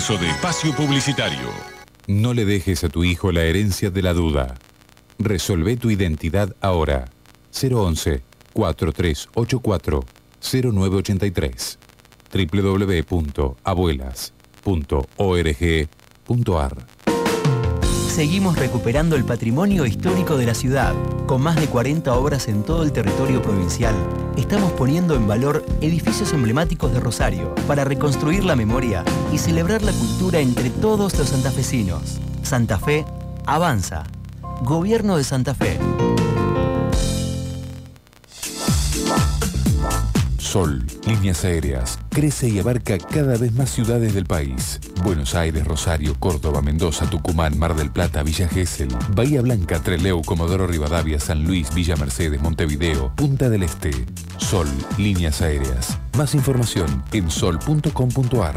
Comienzo de espacio publicitario. No le dejes a tu hijo la herencia de la duda. Resolvé tu identidad ahora. 011 4384 0983 www.abuelas.org.ar Seguimos recuperando el patrimonio histórico de la ciudad. Con más de 40 obras en todo el territorio provincial, estamos poniendo en valor edificios emblemáticos de Rosario para reconstruir la memoria y celebrar la cultura entre todos los santafesinos. Santa Fe avanza. Gobierno de Santa Fe. Sol, líneas aéreas, crece y abarca cada vez más ciudades del país. Buenos Aires, Rosario, Córdoba, Mendoza, Tucumán, Mar del Plata, Villa Gesell, Bahía Blanca, Treleu, Comodoro Rivadavia, San Luis, Villa Mercedes, Montevideo, Punta del Este. Sol, líneas aéreas. Más información en sol.com.ar.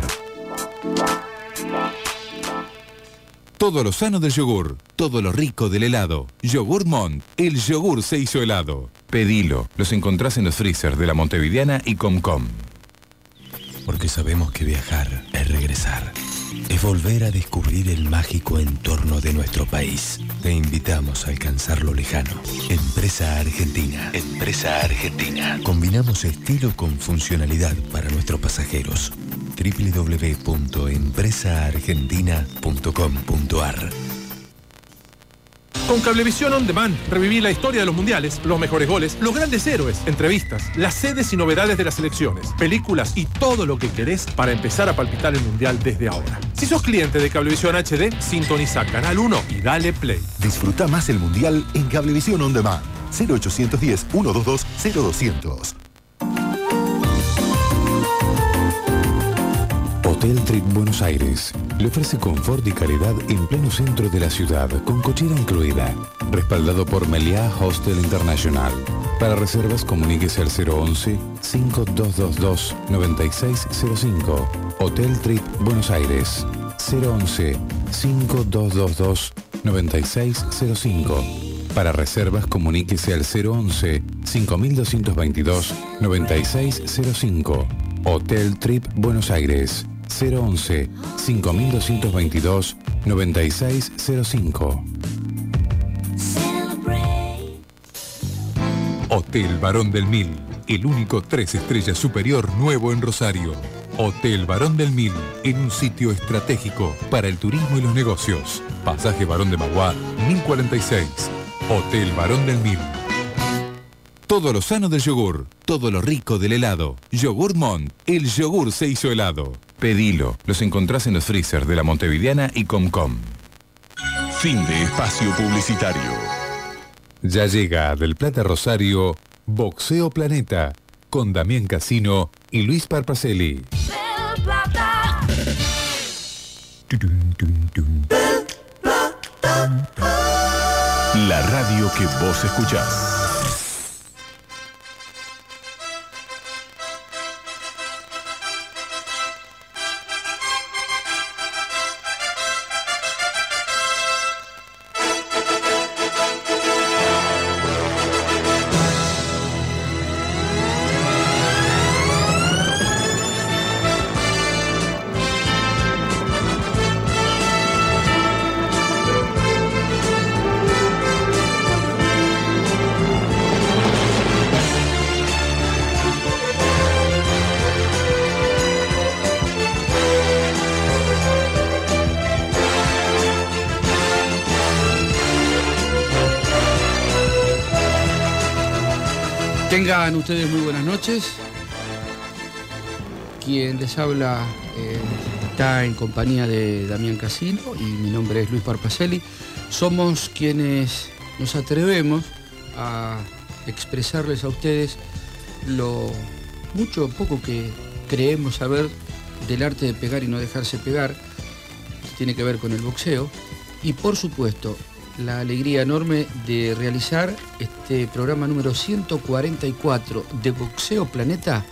Todo lo sano del yogur, todo lo rico del helado. Yogur Mont, el yogur se hizo helado. Pedilo, los encontrás en los freezers de la Montevideana y Comcom. Porque sabemos que viajar es regresar. Es volver a descubrir el mágico entorno de nuestro país. Te invitamos a alcanzar lo lejano. Empresa Argentina. Empresa Argentina. Combinamos estilo con funcionalidad para nuestros pasajeros www.empresaargentina.com.ar Con Cablevisión On Demand reviví la historia de los mundiales, los mejores goles, los grandes héroes, entrevistas, las sedes y novedades de las selecciones, películas y todo lo que querés para empezar a palpitar el mundial desde ahora. Si sos cliente de Cablevisión HD, sintoniza Canal 1 y dale play. Disfruta más el mundial en Cablevisión On Demand. 0810 122 0200. Trip Buenos Aires le ofrece confort y calidad en pleno centro de la ciudad, con cochera incluida. Respaldado por Meliá Hostel International. Para reservas, comuníquese al 011-5222-9605. Hotel Trip Buenos Aires. 011-5222-9605. Para reservas, comuníquese al 011-5222-9605. Hotel Trip Buenos Aires. 011 5222 9605. Hotel Barón del Mil, el único tres estrellas superior nuevo en Rosario. Hotel Barón del Mil, en un sitio estratégico para el turismo y los negocios. Pasaje Barón de Maguá, 1046. Hotel Barón del Mil. Todo lo sano del yogur, todo lo rico del helado. Yogur Mont, el yogur se hizo helado. Pedilo, los encontrás en los freezers de la Montevideana y Comcom. Fin de espacio publicitario. Ya llega del Plata Rosario, Boxeo Planeta, con Damián Casino y Luis Parpacelli. La radio que vos escuchás. Tengan ustedes muy buenas noches. Quien les habla eh, está en compañía de Damián Casino y mi nombre es Luis Parpacelli. Somos quienes nos atrevemos a expresarles a ustedes lo mucho o poco que creemos saber del arte de pegar y no dejarse pegar, que tiene que ver con el boxeo, y por supuesto la alegría enorme de realizar este programa número 144 de Boxeo Planeta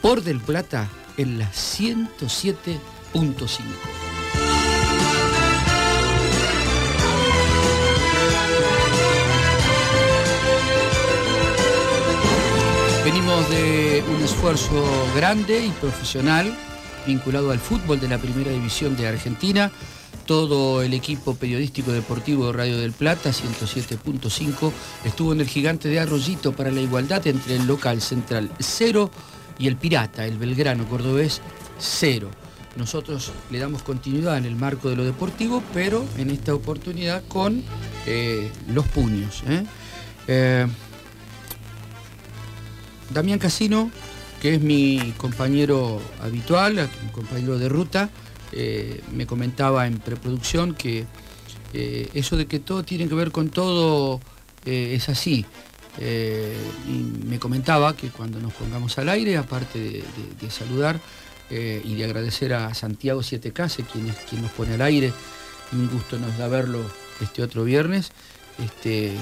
por Del Plata en la 107.5. Venimos de un esfuerzo grande y profesional vinculado al fútbol de la Primera División de Argentina. Todo el equipo periodístico deportivo de Radio del Plata, 107.5, estuvo en el gigante de Arroyito para la igualdad entre el local central 0 y el pirata, el Belgrano cordobés 0. Nosotros le damos continuidad en el marco de lo deportivo, pero en esta oportunidad con eh, los puños. ¿eh? Eh, Damián Casino, que es mi compañero habitual, mi compañero de ruta, me comentaba en preproducción que eso de que todo tiene que ver con todo es así. y me comentaba que cuando nos pongamos al aire, aparte de saludar, eh, y de agradecer a Santiago Siete Case, quien, quien nos pone al aire. Un gusto nos da verlo este otro viernes. Este,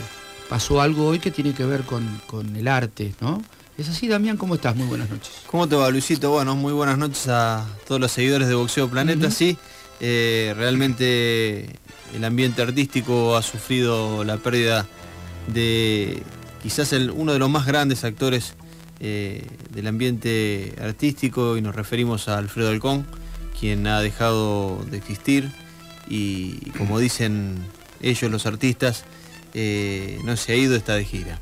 pasó algo hoy que tiene que ver con, el arte, ¿no? Es así, Damián, ¿cómo estás? Muy buenas noches. ¿Cómo te va, Luisito? Bueno, muy buenas noches a todos los seguidores de Boxeo Planeta. Sí, eh, realmente el ambiente artístico ha sufrido la pérdida de quizás uno de los más grandes actores eh, del ambiente artístico y nos referimos a Alfredo Alcón, quien ha dejado de existir y, como dicen ellos los artistas, eh, no se ha ido, está de gira.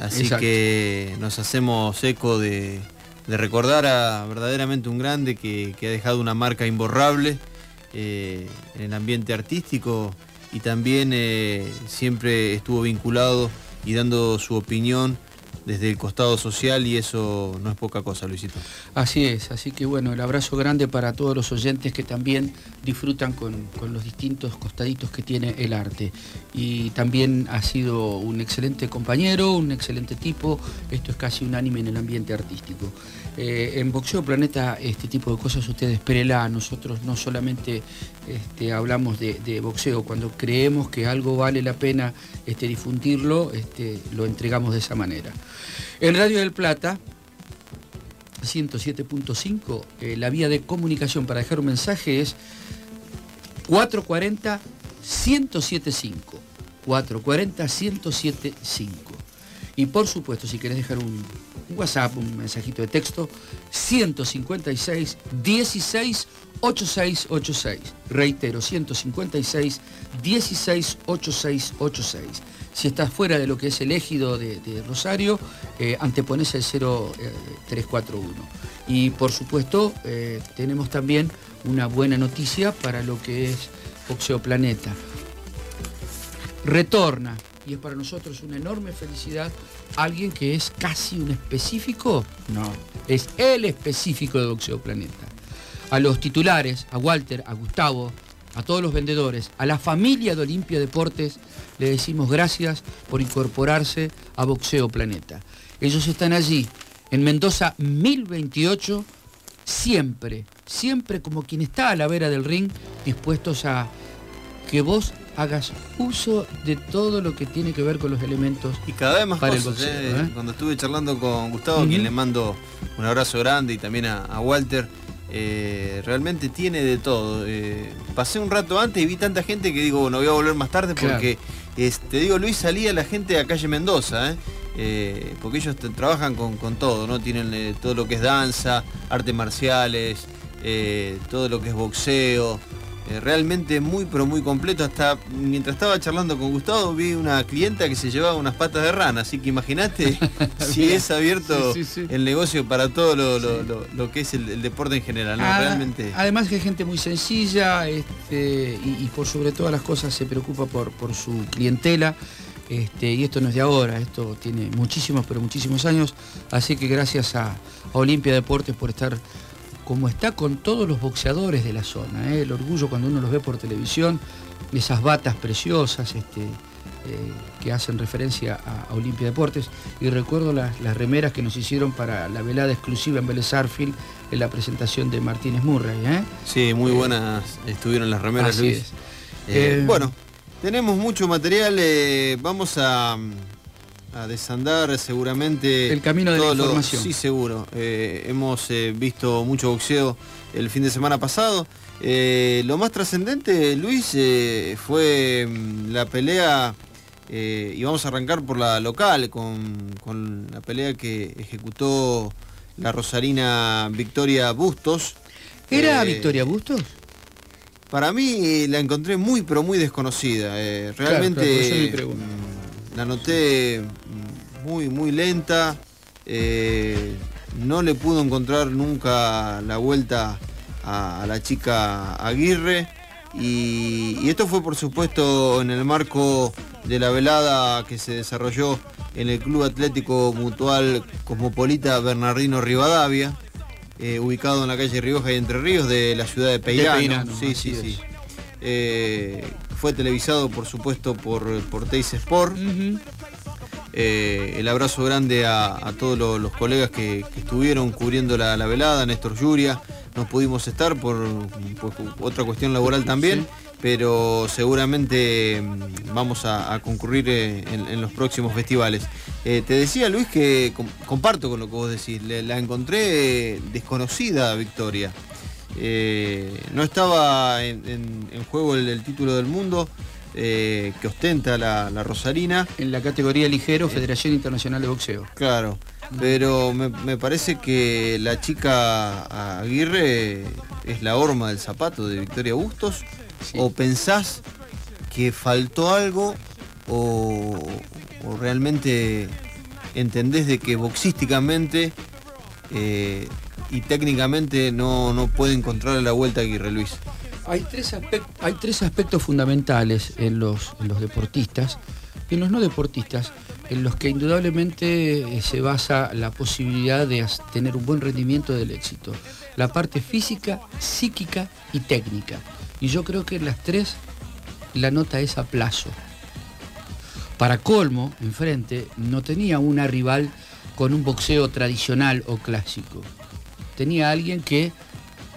Así que nos hacemos eco de, recordar a verdaderamente un grande que, ha dejado una marca imborrable eh, en el ambiente artístico y también siempre estuvo vinculado y dando su opinión desde el costado social y eso no es poca cosa, Luisito. Así es, así que bueno, el abrazo grande para todos los oyentes que también disfrutan con, los distintos costaditos que tiene el arte. Y también ha sido un excelente compañero, un excelente tipo, esto es casi unánime en el ambiente artístico. Eh, en Boxeo Planeta este tipo de cosas ustedes espérenla, nosotros no solamente este, hablamos de, boxeo, cuando creemos que algo vale la pena este, difundirlo, este, lo entregamos de esa manera. En Radio del Plata, 107.5, eh, la vía de comunicación para dejar un mensaje es 440 1075 440 1075 y por supuesto, si querés dejar un, WhatsApp, un mensajito de texto, 156 16 8686. Reitero, 156 16 8686. Si estás fuera de lo que es el ejido de, Rosario, eh, antepones el 0341. Eh, y por supuesto, eh, tenemos también una buena noticia para lo que es Boxeo Planeta. Retorna y es para nosotros una enorme felicidad alguien que es casi un específico, no, es el específico de Boxeo Planeta. A los titulares, a Walter, a Gustavo, a todos los vendedores, a la familia de Olimpia Deportes, le decimos gracias por incorporarse a Boxeo Planeta. Ellos están allí, en Mendoza 1028, siempre, siempre como quien está a la vera del ring, dispuestos a que vos hagas uso de todo lo que tiene que ver con los elementos. Y cada vez más para cosas, ¿eh? ¿eh? Cuando estuve charlando con Gustavo, quien le mando un abrazo grande, y también a, Walter, eh, realmente tiene de todo. pasé un rato antes y vi tanta gente que digo, no voy a volver más tarde porque, te digo, Luis salía la gente a calle Mendoza, porque ellos trabajan con, con, todo, ¿no? Tienen todo lo que es danza, artes marciales, todo lo que es boxeo. Eh, realmente muy pero muy completo. Hasta mientras estaba charlando con Gustavo vi una clienta que se llevaba unas patas de rana, así que imagínate si es abierto el negocio para todo lo, que es el, deporte en general. Ah, realmente... Además que hay gente muy sencilla este, y, por sobre todas las cosas se preocupa por, por su clientela. Este, y esto no es de ahora, esto tiene muchísimos, pero muchísimos años, así que gracias a Olimpia Deportes por estar como está con todos los boxeadores de la zona. ¿eh? El orgullo cuando uno los ve por televisión, esas batas preciosas este, eh, que hacen referencia a, Olimpia Deportes. Y recuerdo las, remeras que nos hicieron para la velada exclusiva en Vélez Arfield en la presentación de Martínez Murray. ¿eh? Sí, muy buenas estuvieron las remeras, Luis. bueno, tenemos mucho material, vamos a a desandar seguramente el camino de la información. sí, seguro. Eh, hemos eh, visto mucho boxeo el fin de semana pasado. Eh, lo más trascendente, Luis, fue mm, la pelea, y vamos a arrancar por la local, con, con la pelea que ejecutó la rosarina Victoria Bustos ¿Era Victoria Bustos? Para mí la encontré muy pero muy desconocida. Claro, realmente claro, la noté muy muy lenta. eh, no le pudo encontrar nunca la vuelta a, a la chica Aguirre. Y, y esto fue por supuesto en el marco de la velada que se desarrolló en el Club Atlético Mutual Cosmopolita Bernardino Rivadavia, eh, ubicado en la calle Rioja y Entre Ríos de la ciudad de Peirano. Peirano, sí, sí, sí. Eh, fue televisado por supuesto por, por Teis Sport. Eh, el abrazo grande a, a todos los, los colegas que, que estuvieron cubriendo la, la velada, Néstor Yuria, no pudimos estar por, por otra cuestión laboral también, pero seguramente mm, vamos a, a concurrir eh, en, en los próximos festivales. Eh, te decía Luis que com- comparto con lo que vos decís, la encontré desconocida Victoria. Eh, no estaba en, en- en juego el, el título del mundo eh, que ostenta la, la Rosarina. En la categoría ligero, Federación Internacional de Boxeo. Claro, pero me, me parece que la chica Aguirre es la horma del zapato de Victoria Bustos. ¿O pensás que faltó algo o, o realmente entendés de que boxísticamente eh, y técnicamente no, no puede encontrar la vuelta a Aguirre Luis? Hay tres, aspect- hay tres aspectos fundamentales en los, en los deportistas y en los no deportistas, en los que indudablemente eh, se basa la posibilidad de tener un buen rendimiento del éxito. La parte física, psíquica y técnica. Y yo creo que en las tres la nota es a plazo. Para colmo, enfrente, no tenía una rival con un boxeo tradicional o clásico. Tenía alguien que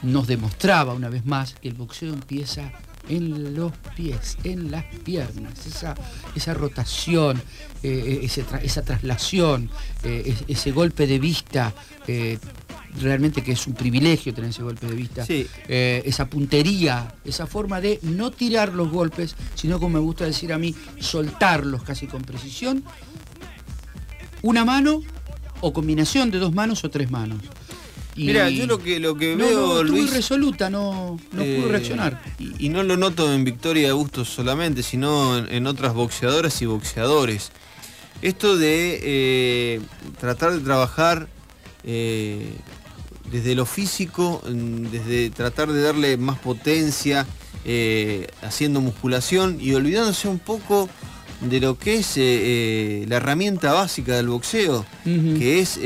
nos demostraba una vez más que el boxeo empieza en los pies, en las piernas, esa, esa rotación, eh, ese tra- esa traslación, eh, es- ese golpe de vista, eh, realmente que es un privilegio tener ese golpe de vista, Sí. esa puntería, esa forma de no tirar los golpes, sino como me gusta decir a mí, soltarlos casi con precisión, una mano o combinación de dos manos o tres manos. Y- Mira, yo lo que, lo que no, veo, no, Luis, irresoluta, no, no Eh, pudo reaccionar. Y, y no lo noto en Victoria de Bustos solamente, sino en, en otras boxeadoras y boxeadores. Esto de eh, tratar de trabajar eh, desde lo físico, desde tratar de darle más potencia, eh, haciendo musculación y olvidándose un poco de lo que es la herramienta básica del boxeo, que es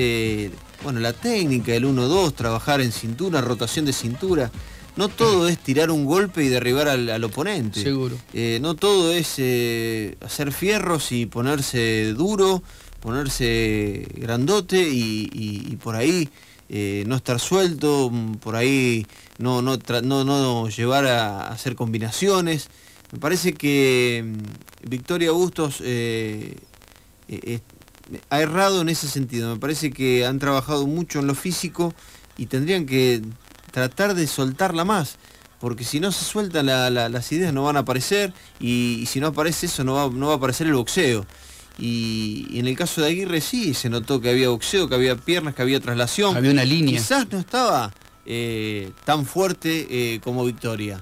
bueno, la técnica, el 1-2, trabajar en cintura, rotación de cintura. No todo es tirar un golpe y derribar al, al oponente. Seguro. Eh, no todo es eh, hacer fierros y ponerse duro, ponerse grandote y, y- y por ahí eh, no estar suelto, por ahí no, no, no, no llevar a, a hacer combinaciones. Me parece que mm, Victoria Bustos eh, eh, ha errado en ese sentido. Me parece que han trabajado mucho en lo físico y tendrían que tratar de soltarla más. Porque si no se sueltan la- la- las ideas no van a aparecer y, y si no aparece eso no va, no va a aparecer el boxeo. Y, y en el caso de Aguirre sí, se notó que había boxeo, que había piernas, que había traslación. Había una línea. Quizás no estaba eh, tan fuerte eh, como Victoria,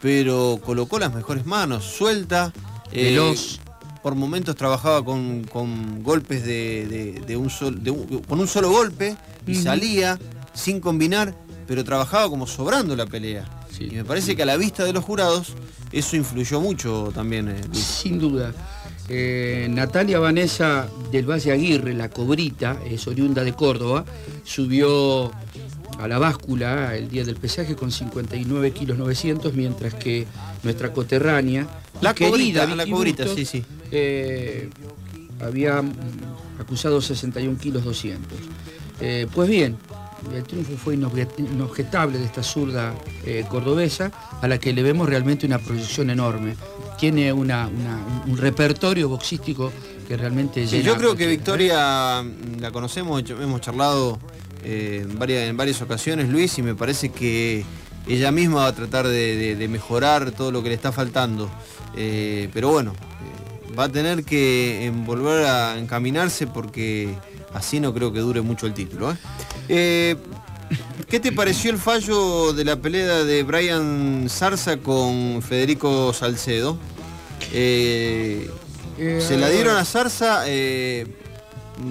pero colocó las mejores manos, suelta, eh, Veloz. Por momentos trabajaba con, con golpes de, de- de un sol- de un- con un solo golpe y salía sin combinar, pero trabajaba como sobrando la pelea. Sí. Y me parece que a la vista de los jurados eso influyó mucho también. eh, Luis. Sin duda. Eh, Natalia Vanessa del Valle Aguirre, la cobrita, es oriunda de Córdoba, subió a la báscula el día del pesaje con 59 kilos 900, mientras que nuestra coterránea, La querida cobrita, la cobrita, sí, sí. eh, había acusado 61 kilos 200. Eh, pues bien, el triunfo fue inobjet- inobjetable de esta zurda eh, cordobesa, a la que le vemos realmente una proyección enorme. Tiene una- una- un repertorio boxístico que realmente Sí, llena yo creo que. Victoria mm, la conocemos, hemos charlado eh, en, varias, en varias ocasiones, Luis, y me parece que ella misma va a tratar de, de- de mejorar todo lo que le está faltando. Eh, pero bueno, eh, va a tener que volver a encaminarse porque así no creo que dure mucho el título. ¿eh? ¿Qué te pareció el fallo de la pelea de Brian Zarza con Federico Salcedo? Se la dieron a Zarza,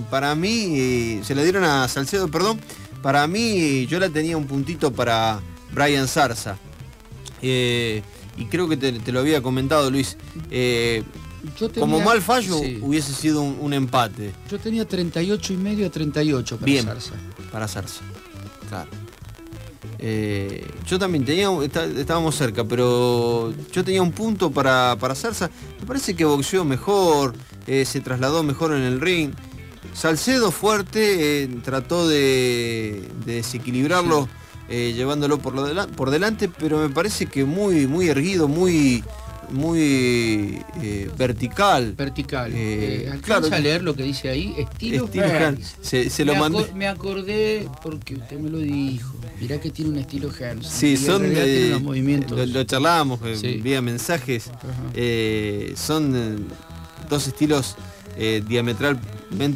para mí, se la dieron a Salcedo, perdón, para mí yo la tenía un puntito para Brian Zarza. Eh, y creo que te, lo había comentado, Luis. Eh, como mal fallo hubiese sido un, empate. Yo tenía 38 y medio a 38 para Bien, Para Zarza. Claro. Eh, yo también tenía, estábamos cerca, pero yo tenía un punto para, para Zarza. Me parece que boxeó mejor, se trasladó mejor en el ring. Salcedo fuerte, trató de, desequilibrarlo. Eh, llevándolo por, lo por delante, pero me parece que muy, muy erguido, muy muy eh, vertical. Vertical. Eh, claro, a leer lo que dice ahí, estilo, Se, lo me, me acordé porque usted me lo dijo. Mirá que tiene un estilo Hans. Sí, son de, los movimientos. Lo, charlábamos vía mensajes. son dos estilos eh,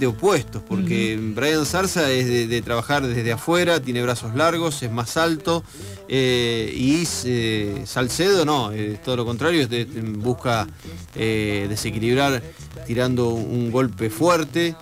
opuestos, porque Brian Zarza es de, trabajar desde afuera, tiene brazos largos, es más alto, eh, y eh, Salcedo no, es todo lo contrario, busca desequilibrar tirando un golpe fuerte,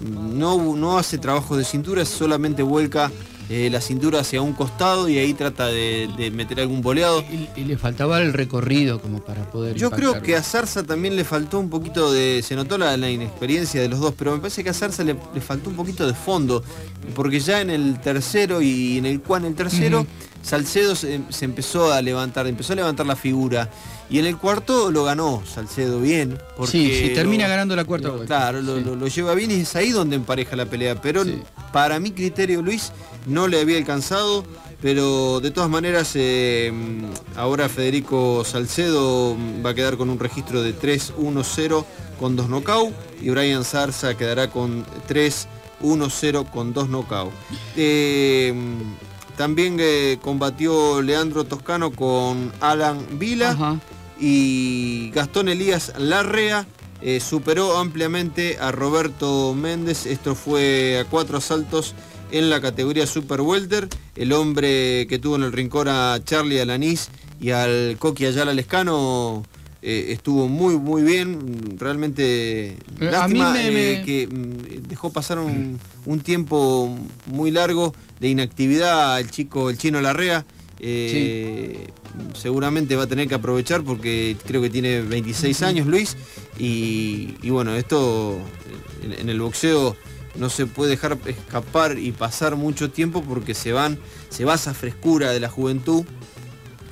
no, no hace trabajo de cintura, solamente vuelca eh, la cintura hacia un costado y ahí trata de, meter algún boleado. Y, le faltaba el recorrido como para poder... Yo creo que a Zarza también le faltó un poquito de... Se notó la, inexperiencia de los dos, pero me parece que a Zarza le, faltó un poquito de fondo, porque ya en el tercero y en el cual en el tercero, Salcedo se, empezó a levantar, empezó a levantar la figura. Y en el cuarto lo ganó Salcedo bien. Porque sí, termina ganando la cuarta Claro, lo, lleva bien y es ahí donde empareja la pelea. Pero para mi criterio, Luis, no le había alcanzado, pero de todas maneras eh, ahora Federico Salcedo va a quedar con un registro de 3-1-0 con 2 knockout y Brian Zarza quedará con 3-1-0 con 2 knockout. Eh, también eh, combatió Leandro Toscano con Alan Vila y Gastón Elías Larrea superó ampliamente a Roberto Méndez. Esto fue a cuatro asaltos en la categoría Super Welter, el hombre que tuvo en el rincón a Charlie Alanís y al Coqui Ayala Lescano eh, estuvo muy muy bien, realmente eh, lástima eh, que mm, dejó pasar un, tiempo muy largo de inactividad el chico, el chino Larrea. Seguramente va a tener que aprovechar porque creo que tiene 26 años Luis y, bueno, esto en el boxeo no se puede dejar escapar y pasar mucho tiempo porque se van, se va esa frescura de la juventud,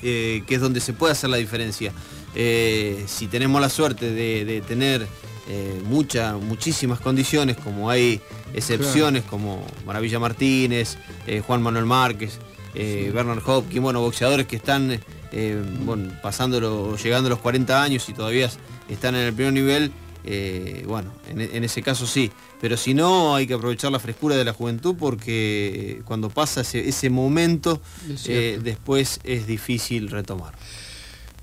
eh, que es donde se puede hacer la diferencia. Eh, si tenemos la suerte de, tener eh, muchísimas condiciones, como hay excepciones como Maravilla Martínez, Juan Manuel Márquez, Bernard Hopkins, bueno, boxeadores que están bueno, pasando llegando a los 40 años y todavía están en el primer nivel, bueno, en ese caso sí. Pero si no, hay que aprovechar la frescura de la juventud porque cuando pasa ese, momento, eh, después es difícil retomar.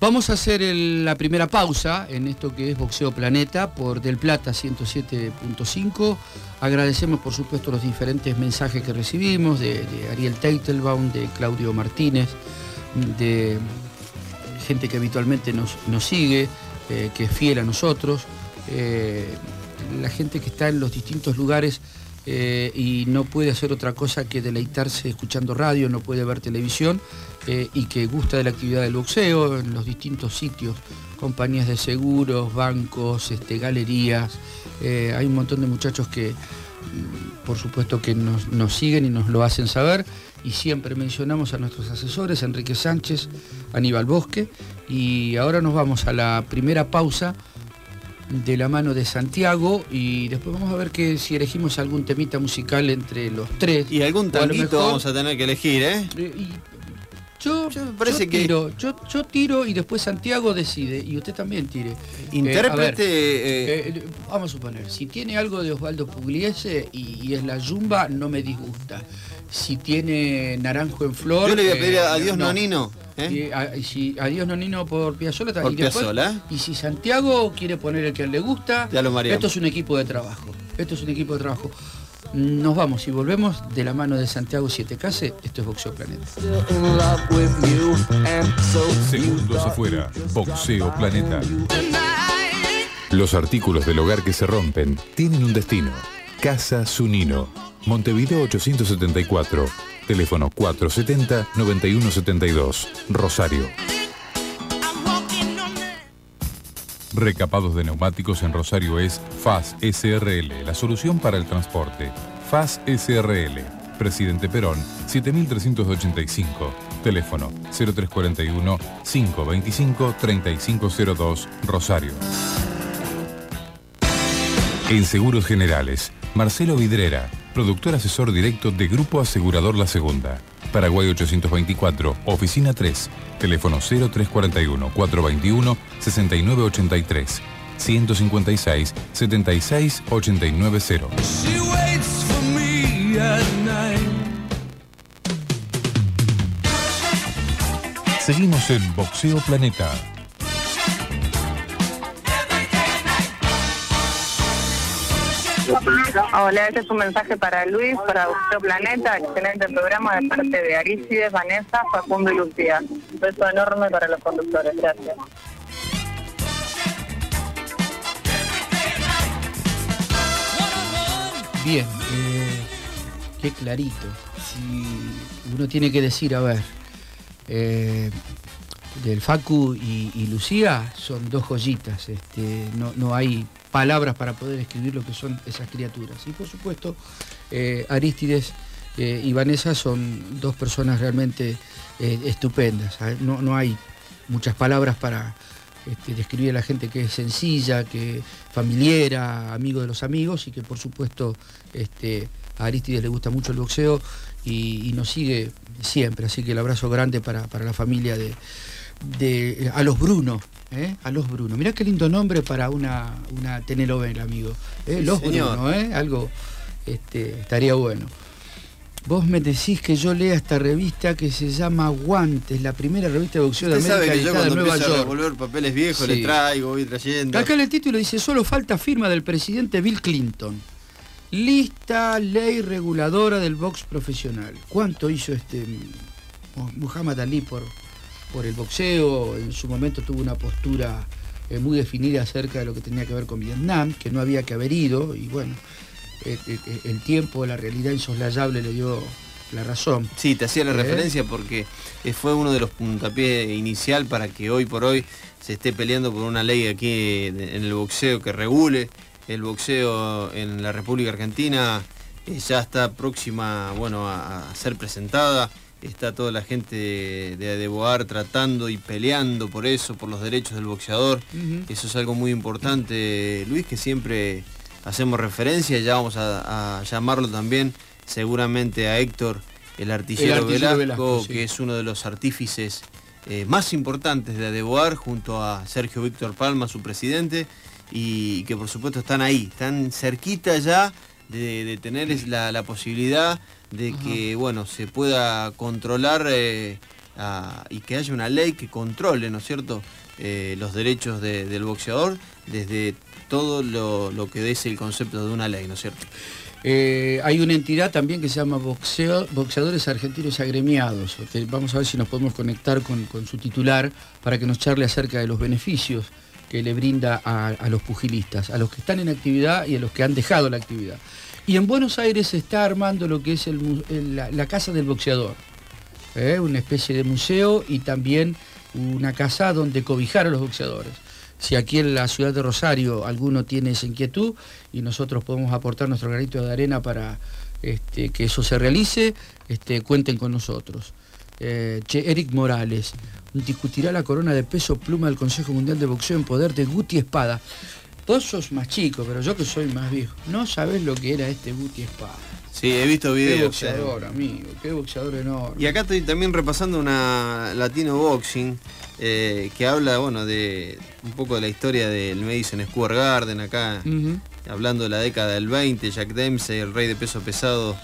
Vamos a hacer la primera pausa en esto que es Boxeo Planeta por Del Plata 107.5. Agradecemos por supuesto los diferentes mensajes que recibimos de, Ariel Teitelbaum, de Claudio Martínez, de gente que habitualmente nos, sigue, eh, que es fiel a nosotros. Eh, la gente que está en los distintos lugares eh, y no puede hacer otra cosa que deleitarse escuchando radio, no puede ver televisión eh, y que gusta de la actividad del boxeo en los distintos sitios, compañías de seguros, bancos, este, galerías. Eh, hay un montón de muchachos que mm, por supuesto que nos, nos siguen y nos lo hacen saber y siempre mencionamos a nuestros asesores, Enrique Sánchez, Aníbal Bosque y ahora nos vamos a la primera pausa de la mano de Santiago y después vamos a ver que si elegimos algún temita musical entre los tres. Y algún tanguito vamos a tener que elegir, ¿eh? eh yo, parece tiro, yo, tiro y después Santiago decide y usted también tire. Eh, Intérprete. Eh, vamos a suponer, si tiene algo de Osvaldo Pugliese y, es la Zumba, no me disgusta. Si tiene Naranjo en Flor. Yo le voy a pedir a Dios Nonino. ¿Eh? Y, si adiós Nonino por Piazzola por y, y si Santiago quiere poner el que le gusta, ya lo esto es un equipo de trabajo. Esto es un equipo de trabajo. Nos vamos y volvemos de la mano de Santiago Siete Case. Esto es Boxeo Planeta. Segundos afuera, Boxeo Planeta. Los artículos del hogar que se rompen tienen un destino. Casa Sunino. Montevideo 874. Teléfono 470-9172. Rosario. Recapados de neumáticos en Rosario es FAS SRL, la solución para el transporte. FAS SRL, Presidente Perón, 7385. Teléfono 0341 525 3502, Rosario. En Seguros Generales, Marcelo Vidrera, productor asesor directo de Grupo Asegurador La Segunda. Paraguay 824, Oficina 3, teléfono 0341 421 6983 156 76 890. Seguimos en Boxeo Planeta. Hola, este es un mensaje para Luis, para Boxeo Planeta, excelente programa de parte de Arícides, Vanessa, Facundo y Lucía. Un beso enorme para los conductores, gracias. Bien, eh, qué clarito. Si uno tiene que decir, a ver, eh, del Facu y, y Lucía son dos joyitas, este, no, no hay palabras para poder escribir lo que son esas criaturas. Y por supuesto, eh, Arístides eh, y Vanessa son dos personas realmente eh, estupendas. No, no hay muchas palabras para este, describir a la gente que es sencilla, que familiera, amigo de los amigos y que por supuesto este, a Aristides le gusta mucho el boxeo y, y nos sigue siempre. Así que el abrazo grande para, para la familia de, de a los Bruno. ¿Eh? A los Bruno. Mirá qué lindo nombre para una, una telenovela, amigo. ¿eh? Los señor. Bruno, ¿eh? algo este, estaría bueno. Vos me decís que yo lea esta revista que se llama Guantes, la primera revista de boxeo de América sabe que yo cuando Nueva empiezo a York. revolver papeles viejos Sí. le traigo, voy trayendo. Acá en el título dice, solo falta firma del presidente Bill Clinton. Lista ley reguladora del box profesional. ¿Cuánto hizo este mm, Muhammad Ali por, por el boxeo? En su momento tuvo una postura eh, muy definida acerca de lo que tenía que ver con Vietnam, que no había que haber ido, y bueno, eh, eh, eh, el tiempo, la realidad insoslayable le dio la razón. Sí, te hacía la ¿Eh? referencia porque fue uno de los puntapiés inicial para que hoy por hoy se esté peleando por una ley aquí en el boxeo que regule el boxeo en la República Argentina. ya está próxima bueno, a ser presentada. Está toda la gente de, de Boar tratando y peleando por eso, por los derechos del boxeador. Eso es algo muy importante, Luis, que siempre hacemos referencia. Ya vamos a, a llamarlo también seguramente a Héctor, el artillero, El artillero Velasco, Velasco, sí. que es uno de los artífices eh, más importantes de Adeboar, junto a Sergio Víctor Palma, su presidente, y que por supuesto están ahí, están cerquita ya de, de tener la posibilidad de que bueno se pueda controlar eh, a- y que haya una ley que controle, ¿no es cierto?, eh, los derechos de- del boxeador desde todo lo, lo que es el concepto de una ley, ¿no es cierto? Eh, hay una entidad también que se llama Boxeo- Boxeadores Argentinos Agremiados. que vamos a ver si nos podemos conectar con, con su titular para que nos charle acerca de los beneficios que le brinda a, a los pugilistas, a los que están en actividad y a los que han dejado la actividad. Y en Buenos Aires se está armando lo que es la Casa del Boxeador, ¿eh? una especie de museo y también una casa donde cobijar a los boxeadores. Si aquí en la ciudad de Rosario alguno tiene esa inquietud y nosotros podemos aportar nuestro granito de arena para este, que eso se realice, este, cuenten con nosotros. Eh, che, Eric Morales, discutirá la corona de peso pluma del Consejo Mundial de Boxeo en poder de Guti Espada. Vos sos más chico, pero yo que soy más viejo, no sabés lo que era este Guti Espada. Sí, he visto Qué videos. boxeador, amigo, qué boxeador enorme. Y acá estoy también repasando una Latino Boxing eh, que habla, bueno, de un poco de la historia del Madison Square Garden acá, hablando de la década del 20, Jack Dempsey, el rey de peso pesado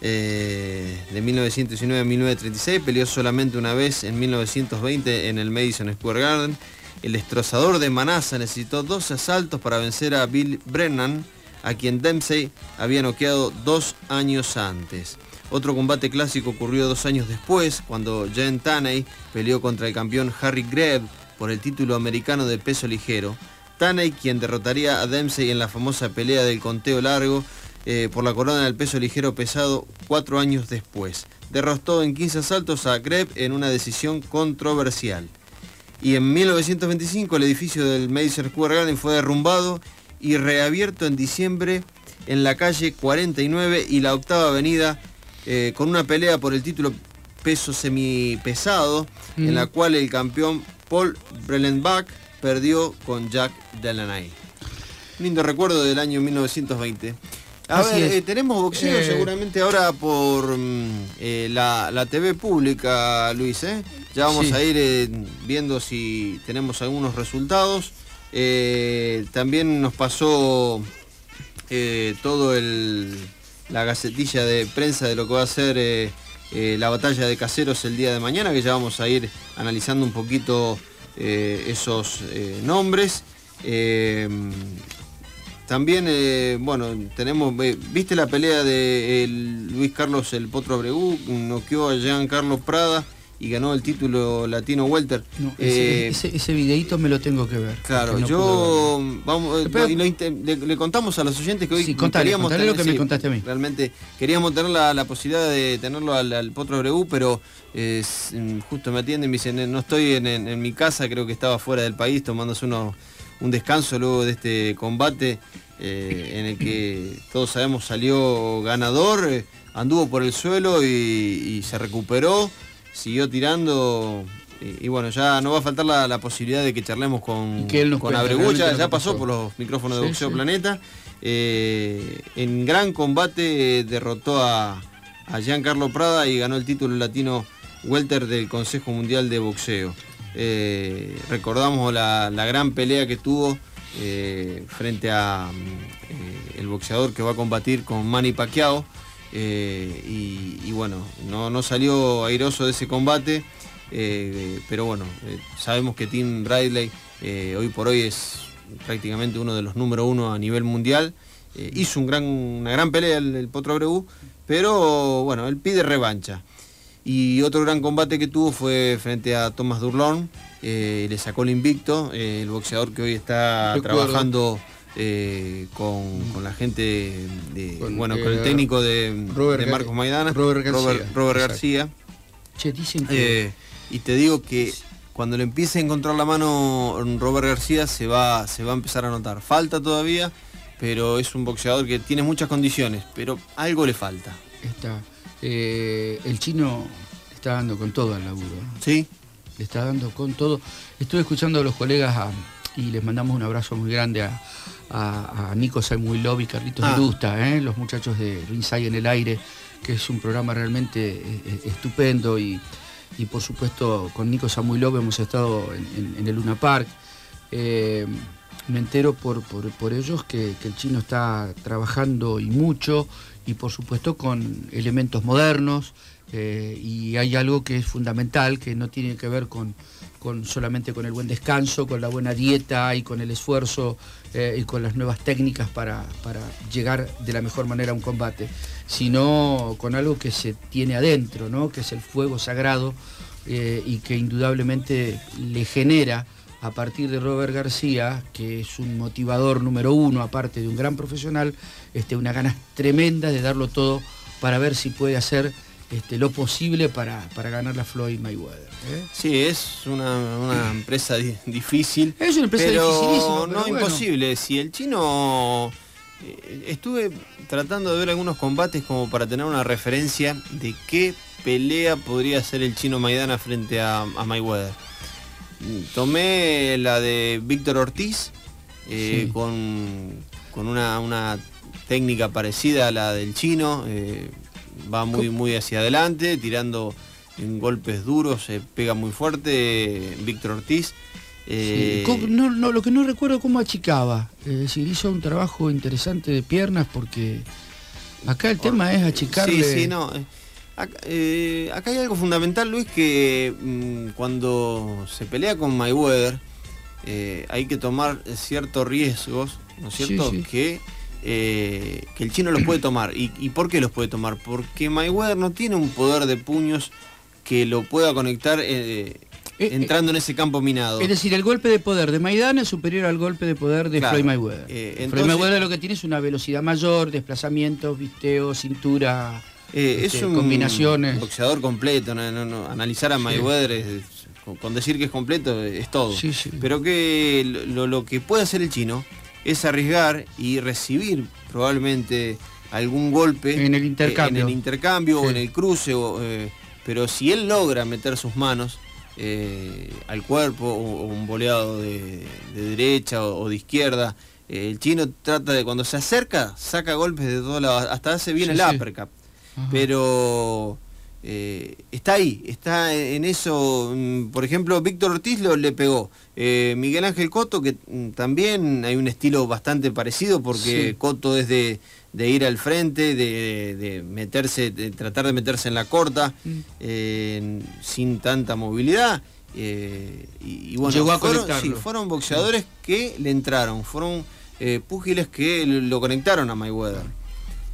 eh, de 1919 a 1936, peleó solamente una vez en 1920 en el Madison Square Garden. El destrozador de Manassa necesitó dos asaltos para vencer a Bill Brennan a quien Dempsey había noqueado dos años antes. Otro combate clásico ocurrió dos años después, cuando Jen Taney peleó contra el campeón Harry Greb por el título americano de peso ligero. Taney, quien derrotaría a Dempsey en la famosa pelea del conteo largo eh, por la corona del peso ligero pesado cuatro años después. Derrotó en 15 asaltos a Greb en una decisión controversial. Y en 1925 el edificio del Madison Square Garden fue derrumbado y reabierto en diciembre en la calle 49 y la octava avenida eh, con una pelea por el título peso semipesado, en la cual el campeón Paul Brelenbach perdió con Jack Delaney. Lindo recuerdo del año 1920. A ver, eh, tenemos boxeo Eh, seguramente ahora por mm, la, la TV pública, Luis. ¿eh? Ya vamos Sí. a ir eh, viendo si tenemos algunos resultados. Eh, también nos pasó eh, todo el, la gacetilla de prensa de lo que va a ser eh, la batalla de caseros el día de mañana, que ya vamos a ir analizando un poquito esos nombres. También, eh, bueno, tenemos, eh, ¿viste la pelea de el Luis Carlos el Potro Abreu? Noqueó a Jean Carlos Prada y ganó el título latino welter. No, Eh, ese, ese, ese videíto me lo tengo que ver. Claro, no yo vamos eh, Pero- le, le contamos a los oyentes que hoy Sí, contale, queríamos contale lo que me contaste a mí. Realmente queríamos tener la, la posibilidad de tenerlo al, al Potro Abreu, pero eh, mm, justo me atienden me dicen, no estoy en, en- en mi casa, creo que estaba fuera del país tomándose uno, un descanso luego de este combate eh, en el que todos sabemos salió ganador, eh, anduvo por el suelo y, y se recuperó, siguió tirando. Y, y bueno, ya no va a faltar la, la posibilidad de que charlemos con, que con ya, pasó pasó. por los micrófonos de Sí, Boxeo sí. Planeta. Eh, en gran combate eh, derrotó a, a Giancarlo Prada y ganó el título latino welter del Consejo Mundial de Boxeo. Eh, recordamos la, la gran pelea que tuvo eh, frente a eh, el boxeador que va a combatir con Manny Pacquiao. Eh, y, y bueno, no, no salió airoso de ese combate, eh, pero bueno, eh, sabemos que Tim eh, hoy por hoy es prácticamente uno de los número uno a nivel mundial. Hizo un gran, una gran pelea el, el Potro Abreu, pero bueno, él pide revancha. Y otro gran combate que tuvo fue frente a Thomas Durlón, le sacó el invicto, el boxeador que hoy está Recuerdo. trabajando eh, con, con la gente, de, Con, bueno, con el eh, técnico de, Robert de Marcos Maidana, Robert García, Robert. García. Che, dicen que... Eh, y te digo que cuando le empiece a encontrar la mano Robert García se va, se va a empezar a notar. Falta todavía, pero es un boxeador que tiene muchas condiciones, pero algo le falta. está, eh, el chino está dando con todo al laburo. ¿Sí? Le está dando con todo. Estuve escuchando a los colegas a- y les mandamos un abrazo muy grande a, a, a Nico Samuilov y Carlitos Ah. Irusta, ¿eh? los muchachos de Ringside en el aire, que es un programa realmente eh, eh, estupendo y, y por supuesto con Nico Samuilov hemos estado en, en- en el Luna Park. Eh, me entero por, por- por ellos que, que el chino está trabajando y mucho y por supuesto con elementos modernos eh, y hay algo que es fundamental que no tiene que ver con, con solamente con el buen descanso, con la buena dieta y con el esfuerzo eh, y con las nuevas técnicas para, para llegar de la mejor manera a un combate, sino con algo que se tiene adentro, ¿no? que es el fuego sagrado eh, y que indudablemente le genera a partir de Robert García, que es un motivador número uno, aparte de un gran profesional, este, una ganas tremenda de darlo todo para ver si puede hacer este, lo posible para, para ganar la Floyd Mayweather. ¿eh? Sí, es una, una empresa di- difícil. Es una empresa pero dificilísima, pero no bueno. imposible. Si el chino... eh, Estuve tratando de ver algunos combates como para tener una referencia de qué pelea podría hacer el chino Maidana frente a, a Mayweather. Tomé la de Víctor Ortiz eh, Sí. con, con una, una técnica parecida a la del chino. eh, va muy, muy hacia adelante, tirando en golpes duros, se pega muy fuerte eh, Víctor Ortiz. Eh, Sí, no, no, lo que no recuerdo cómo achicaba, es decir, hizo un trabajo interesante de piernas porque acá el tema es achicarle... Sí, sí, no. eh, Acá, eh, acá hay algo fundamental, Luis, que mm, cuando se pelea con Mayweather eh, hay que tomar ciertos riesgos, ¿no es Sí, cierto? sí. Que eh, que el chino los puede tomar. ¿Y, ¿Y por qué los puede tomar? Porque Mayweather no tiene un poder de puños que lo pueda conectar eh, Eh, entrando en ese campo minado. Es decir, el golpe de poder de Maidana es superior al golpe de poder de Claro. Floyd Mayweather. Eh, Floyd entonces- Mayweather lo que tiene es una velocidad mayor, desplazamientos, visteo, cintura, Eh, este, es un combinaciones. boxeador completo, no, no, no. analizar a Mayweather es- con, con decir que es completo es todo. Sí, sí. Pero que lo, lo que puede hacer el chino es arriesgar y recibir probablemente algún golpe En el eh, intercambio. en el intercambio o en el cruce. o, eh, pero si él logra meter sus manos eh, al cuerpo o, o un boleado de, de derecha o, o de izquierda, eh, el chino trata de cuando se acerca, saca golpes de todos lados, hasta hace bien Sí, el sí. uppercut Ajá. pero eh, está ahí, está en eso. mm, Por ejemplo, Víctor Ortiz lo, le pegó. Eh, Miguel Ángel Coto, que mm, también hay un estilo bastante parecido, porque Sí. Coto es de, de ir al frente, de, de meterse, de tratar de meterse en la corta, Mm. eh, sin tanta movilidad. eh, y, y bueno, Llegó a fueron, sí, fueron boxeadores que le entraron, fueron púgiles que lo conectaron a Mayweather.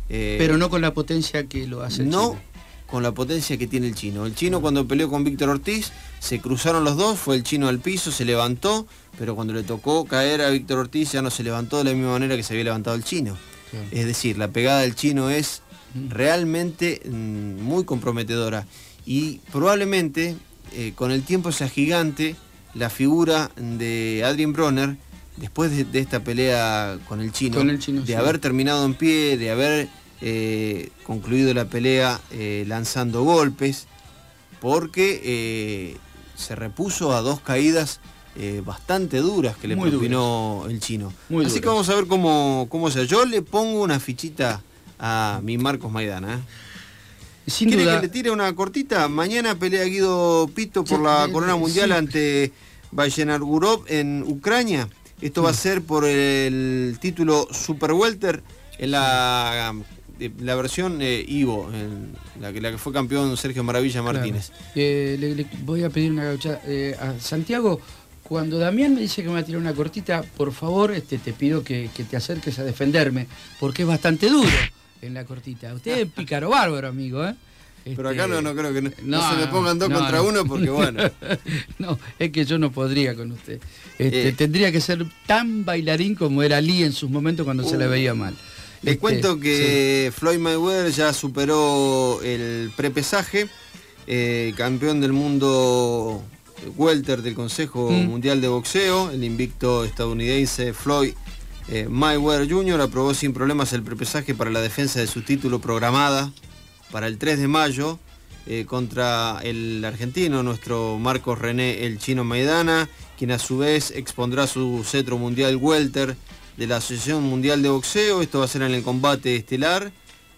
Pero no con la potencia que lo hace el no chino. con la potencia que tiene el chino. El chino cuando peleó con Víctor Ortiz, se cruzaron los dos, fue el chino al piso, se levantó, pero cuando le tocó caer a Víctor Ortiz ya no se levantó de la misma manera que se había levantado el chino. Claro. Es decir, la pegada del chino es Mm. realmente mm, muy comprometedora. Y probablemente eh, con el tiempo sea gigante la figura de Adrien Bronner después de, de esta pelea con el chino, Con el chino, de sí. haber terminado en pie, de haber eh, concluido la pelea eh, lanzando golpes, porque se repuso a dos caídas eh, bastante duras que le Muy propinó el chino. Muy Así que vamos a ver cómo, cómo sea. Yo le pongo una fichita a mi Marcos Maidana. ¿eh? Sin ¿Quiere duda, que le tire una cortita? Mañana pelea Guido Pito por Sí, la eh, corona sí. mundial ante Vayenargurov en Ucrania. Esto va a ser por el título Super Welter en la, la versión eh, Ivo, la, que, la que fue campeón Sergio Maravilla claro. Martínez. Eh, le, le voy a pedir una gauchada eh, a Santiago. Cuando Damián me dice que me va a tirar una cortita, por favor, este, te pido que, que te acerques a defenderme, porque es bastante duro en la cortita. Usted es pícaro bárbaro, amigo, ¿eh? Pero Este, acá no, no creo que no, no se me pongan dos contra no. uno porque bueno. no, es que yo no podría con usted. Este, Eh. Tendría que ser tan bailarín como era Lee en sus momentos cuando se le Uh. veía mal. Les Este, cuento que Floyd Mayweather ya superó el prepesaje, eh, campeón del mundo welter del Consejo Mm. Mundial de Boxeo, el invicto estadounidense Floyd eh, Mayweather Jr. aprobó sin problemas el prepesaje para la defensa de su título programada para el 3 de mayo eh, contra el argentino, nuestro Marcos René el Chino Maidana, quien a su vez expondrá su cetro mundial welter de la Asociación Mundial de Boxeo. Esto va a ser en el combate estelar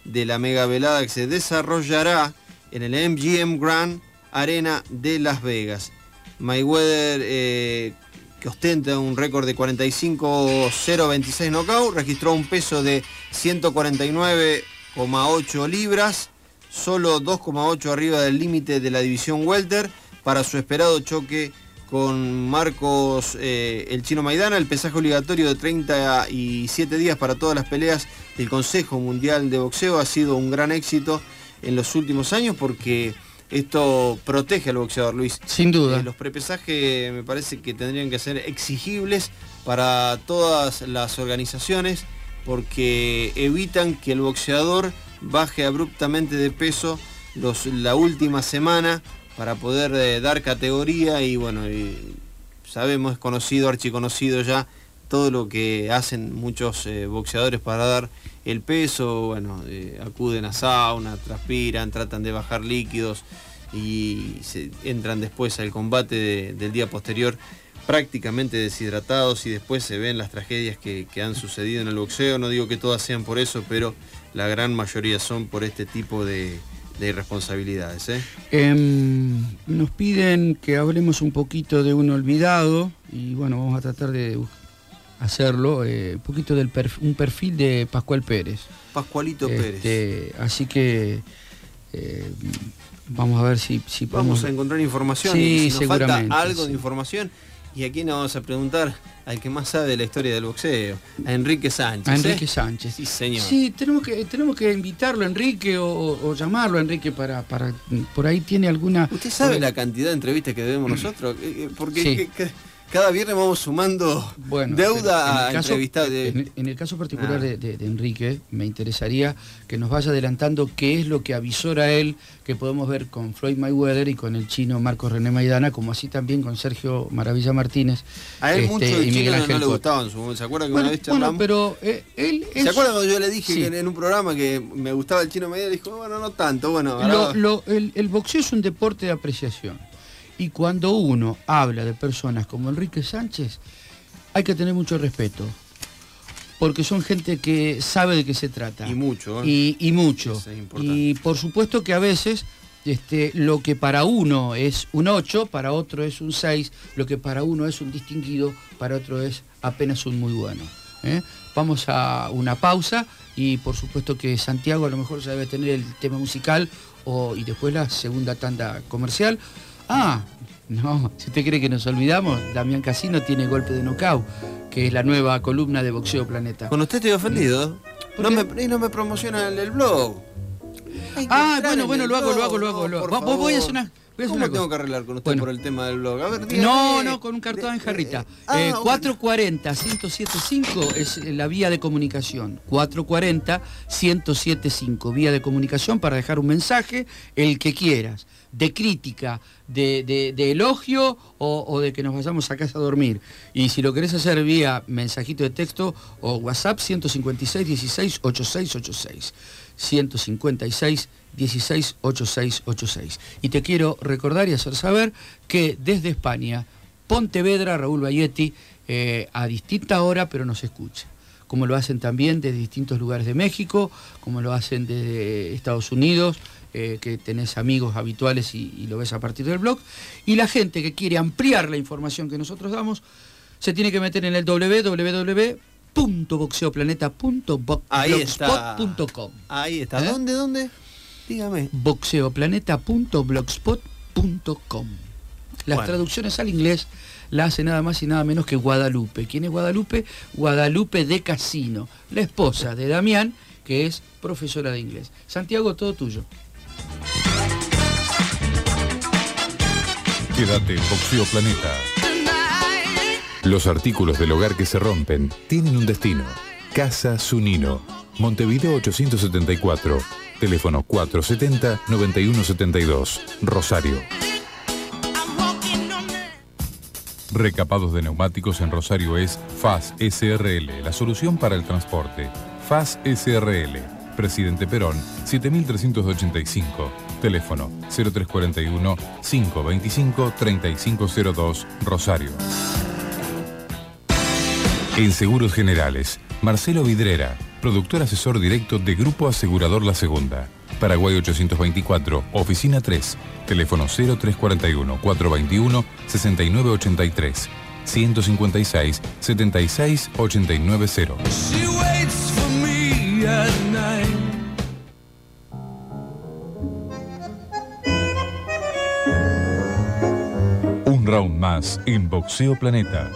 de la mega velada que se desarrollará en el MGM Grand Arena de Las Vegas. Mayweather, eh, que ostenta un récord de 45-0-26 knockout, registró un peso de 149,8 libras, solo 2,8 arriba del límite de la división welter para su esperado choque con Marcos eh, el Chino Maidana, el pesaje obligatorio de 37 días para todas las peleas del Consejo Mundial de Boxeo ha sido un gran éxito en los últimos años porque esto protege al boxeador Luis. Sin duda. Eh, los prepesajes me parece que tendrían que ser exigibles para todas las organizaciones porque evitan que el boxeador baje abruptamente de peso los- la última semana para poder eh, dar categoría y bueno, sabemos, es conocido, archiconocido ya, todo lo que hacen muchos eh, boxeadores para dar el peso, bueno, eh, acuden a sauna, transpiran, tratan de bajar líquidos y se entran después al combate de- del día posterior prácticamente deshidratados y después se ven las tragedias que han sucedido en el boxeo. No digo que todas sean por eso, pero la gran mayoría son por este tipo de, de irresponsabilidades. ¿eh? Em, nos piden que hablemos un poquito de un olvidado y bueno, vamos a tratar de hacerlo, eh, un poquito del perf- un perfil de Pascual Pérez. Pascualito Pérez. Este, así que eh, vamos a ver si, si Vamos podemos- a encontrar información Sí, y si nos falta seguramente, algo sí. de información. ¿Y aquí nos vamos a preguntar al que más sabe de la historia del boxeo? A Enrique Sánchez. A Enrique ¿eh? Sánchez. Sí, señor. Sí, tenemos que, tenemos que invitarlo, Enrique, o, o llamarlo, Enrique, para, para. Por ahí tiene alguna. ¿Usted sabe la cantidad de entrevistas que debemos nosotros? Eh, eh, Porque Sí. que- que cada viernes vamos sumando Bueno, deuda en a caso- entrevistar de- En, en el caso particular Ah. de, de- de Enrique, me interesaría que nos vaya adelantando qué es lo que avisora él que podemos ver con Floyd Mayweather y con el chino Marcos René Maidana, como así también con Sergio Maravilla Martínez A él este, mucho y el Miguel chino no Ángel le Cot. gustaba en su momento. ¿Se acuerda que Bueno, una vez bueno, charlamos? pero eh, él es... ¿Se acuerda cuando yo le dije Sí. que en un programa que me gustaba el chino medio? Dijo, bueno, no tanto, bueno, ahora- Lo- lo- el, el boxeo es un deporte de apreciación. Y cuando uno habla de personas como Enrique Sánchez, hay que tener mucho respeto. Porque son gente que sabe de qué se trata. Y mucho, ¿eh? Y, y mucho. Es. Y por supuesto que a veces este, lo que para uno es un 8, para otro es un 6, lo que para uno es un distinguido, para otro es apenas un muy bueno. ¿eh? Vamos a una pausa y por supuesto que Santiago a lo mejor ya debe tener el tema musical o, y después la segunda tanda comercial. Ah, no, si usted cree que nos olvidamos, Damián Casino tiene golpe de knockout, que es la nueva columna de Boxeo Planeta. Con usted estoy ofendido. ¿Por No me, y no me promociona el, el blog. Ah, bueno, en bueno, lo hago, lo hago, lo hago, lo hago. Voy a hacer una, ¿Cómo una tengo que arreglar con usted Bueno. por el tema del blog? A ver, dígame. No, no, con un cartón en jarrita. ah, Eh, bueno. 440-1075 es la vía de comunicación. 440-1075, vía de comunicación para dejar un mensaje, el que quieras, de crítica, de, de- de elogio o, o de que nos vayamos a casa a dormir. Y si lo querés hacer vía mensajito de texto o WhatsApp 156 16 8686. 156 16 8686. Y te quiero recordar y hacer saber que desde España, Pontevedra, Raúl Bayetti, eh, a distinta hora, pero nos escucha. Como lo hacen también desde distintos lugares de México, como lo hacen desde Estados Unidos, eh, que tenés amigos habituales y, y lo ves a partir del blog. Y la gente que quiere ampliar la información que nosotros damos, se tiene que meter en el Ahí está. Ahí está. ¿Eh? ¿Dónde, dónde? Dígame. boxeoplaneta.blogspot.com. Las Bueno. traducciones al inglés la hace nada más y nada menos que Guadalupe. ¿Quién es Guadalupe? Guadalupe de Casino, la esposa de Damián, que es profesora de inglés. Santiago, todo tuyo. Quédate en Boxeo Planeta. Los artículos del hogar que se rompen tienen un destino. Casa Sunino. Montevideo 874. Teléfono 470-9172. Rosario. Recapados de neumáticos en Rosario es FAS SRL, la solución para el transporte. FAS SRL, Presidente Perón, 7385. Teléfono 0341 525 3502, Rosario. En Seguros Generales, Marcelo Vidrera, productor asesor directo de Grupo Asegurador La Segunda. Paraguay 824, Oficina 3, teléfono 0341 421 6983, 156 76 890. Un round más en Boxeo Planeta.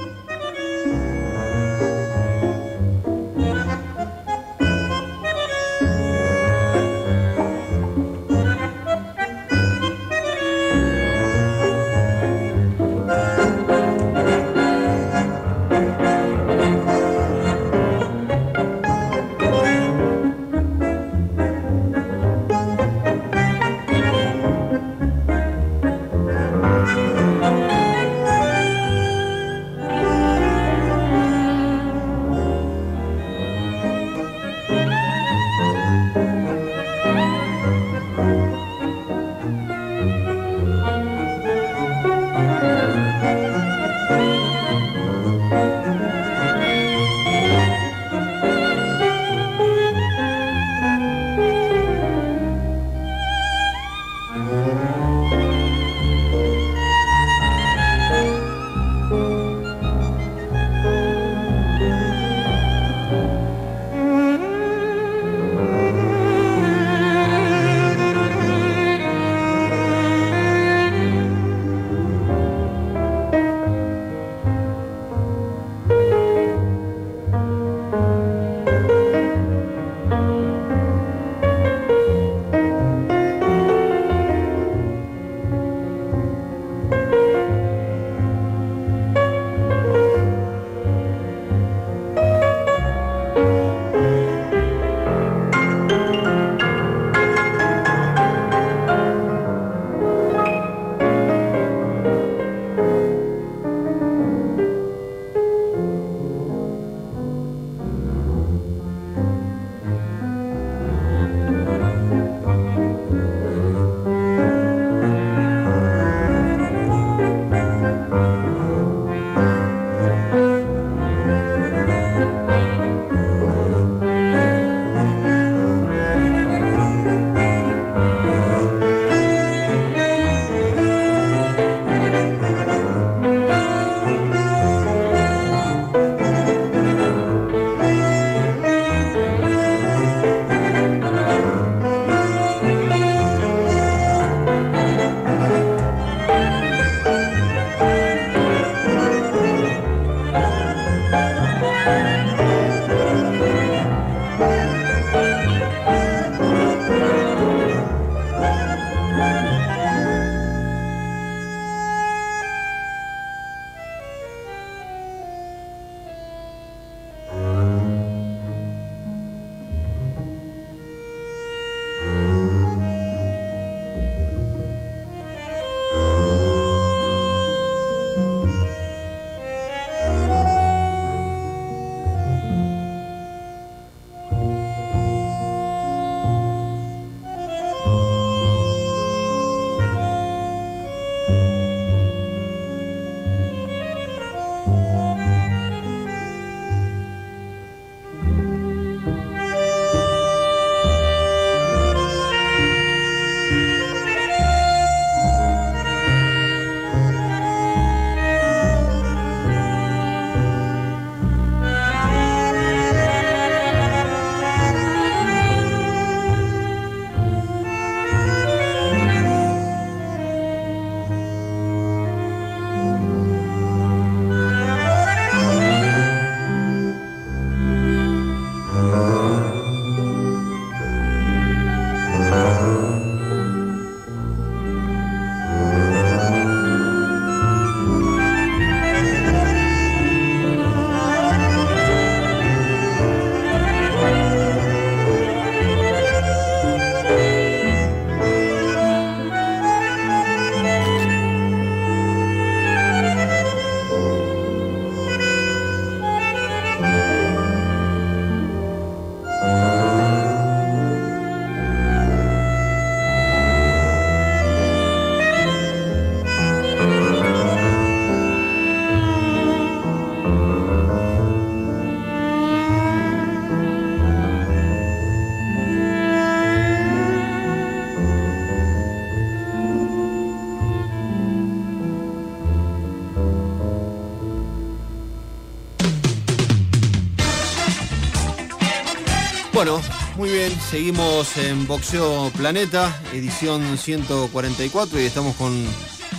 Bueno, muy bien, seguimos en Boxeo Planeta, edición 144 y estamos con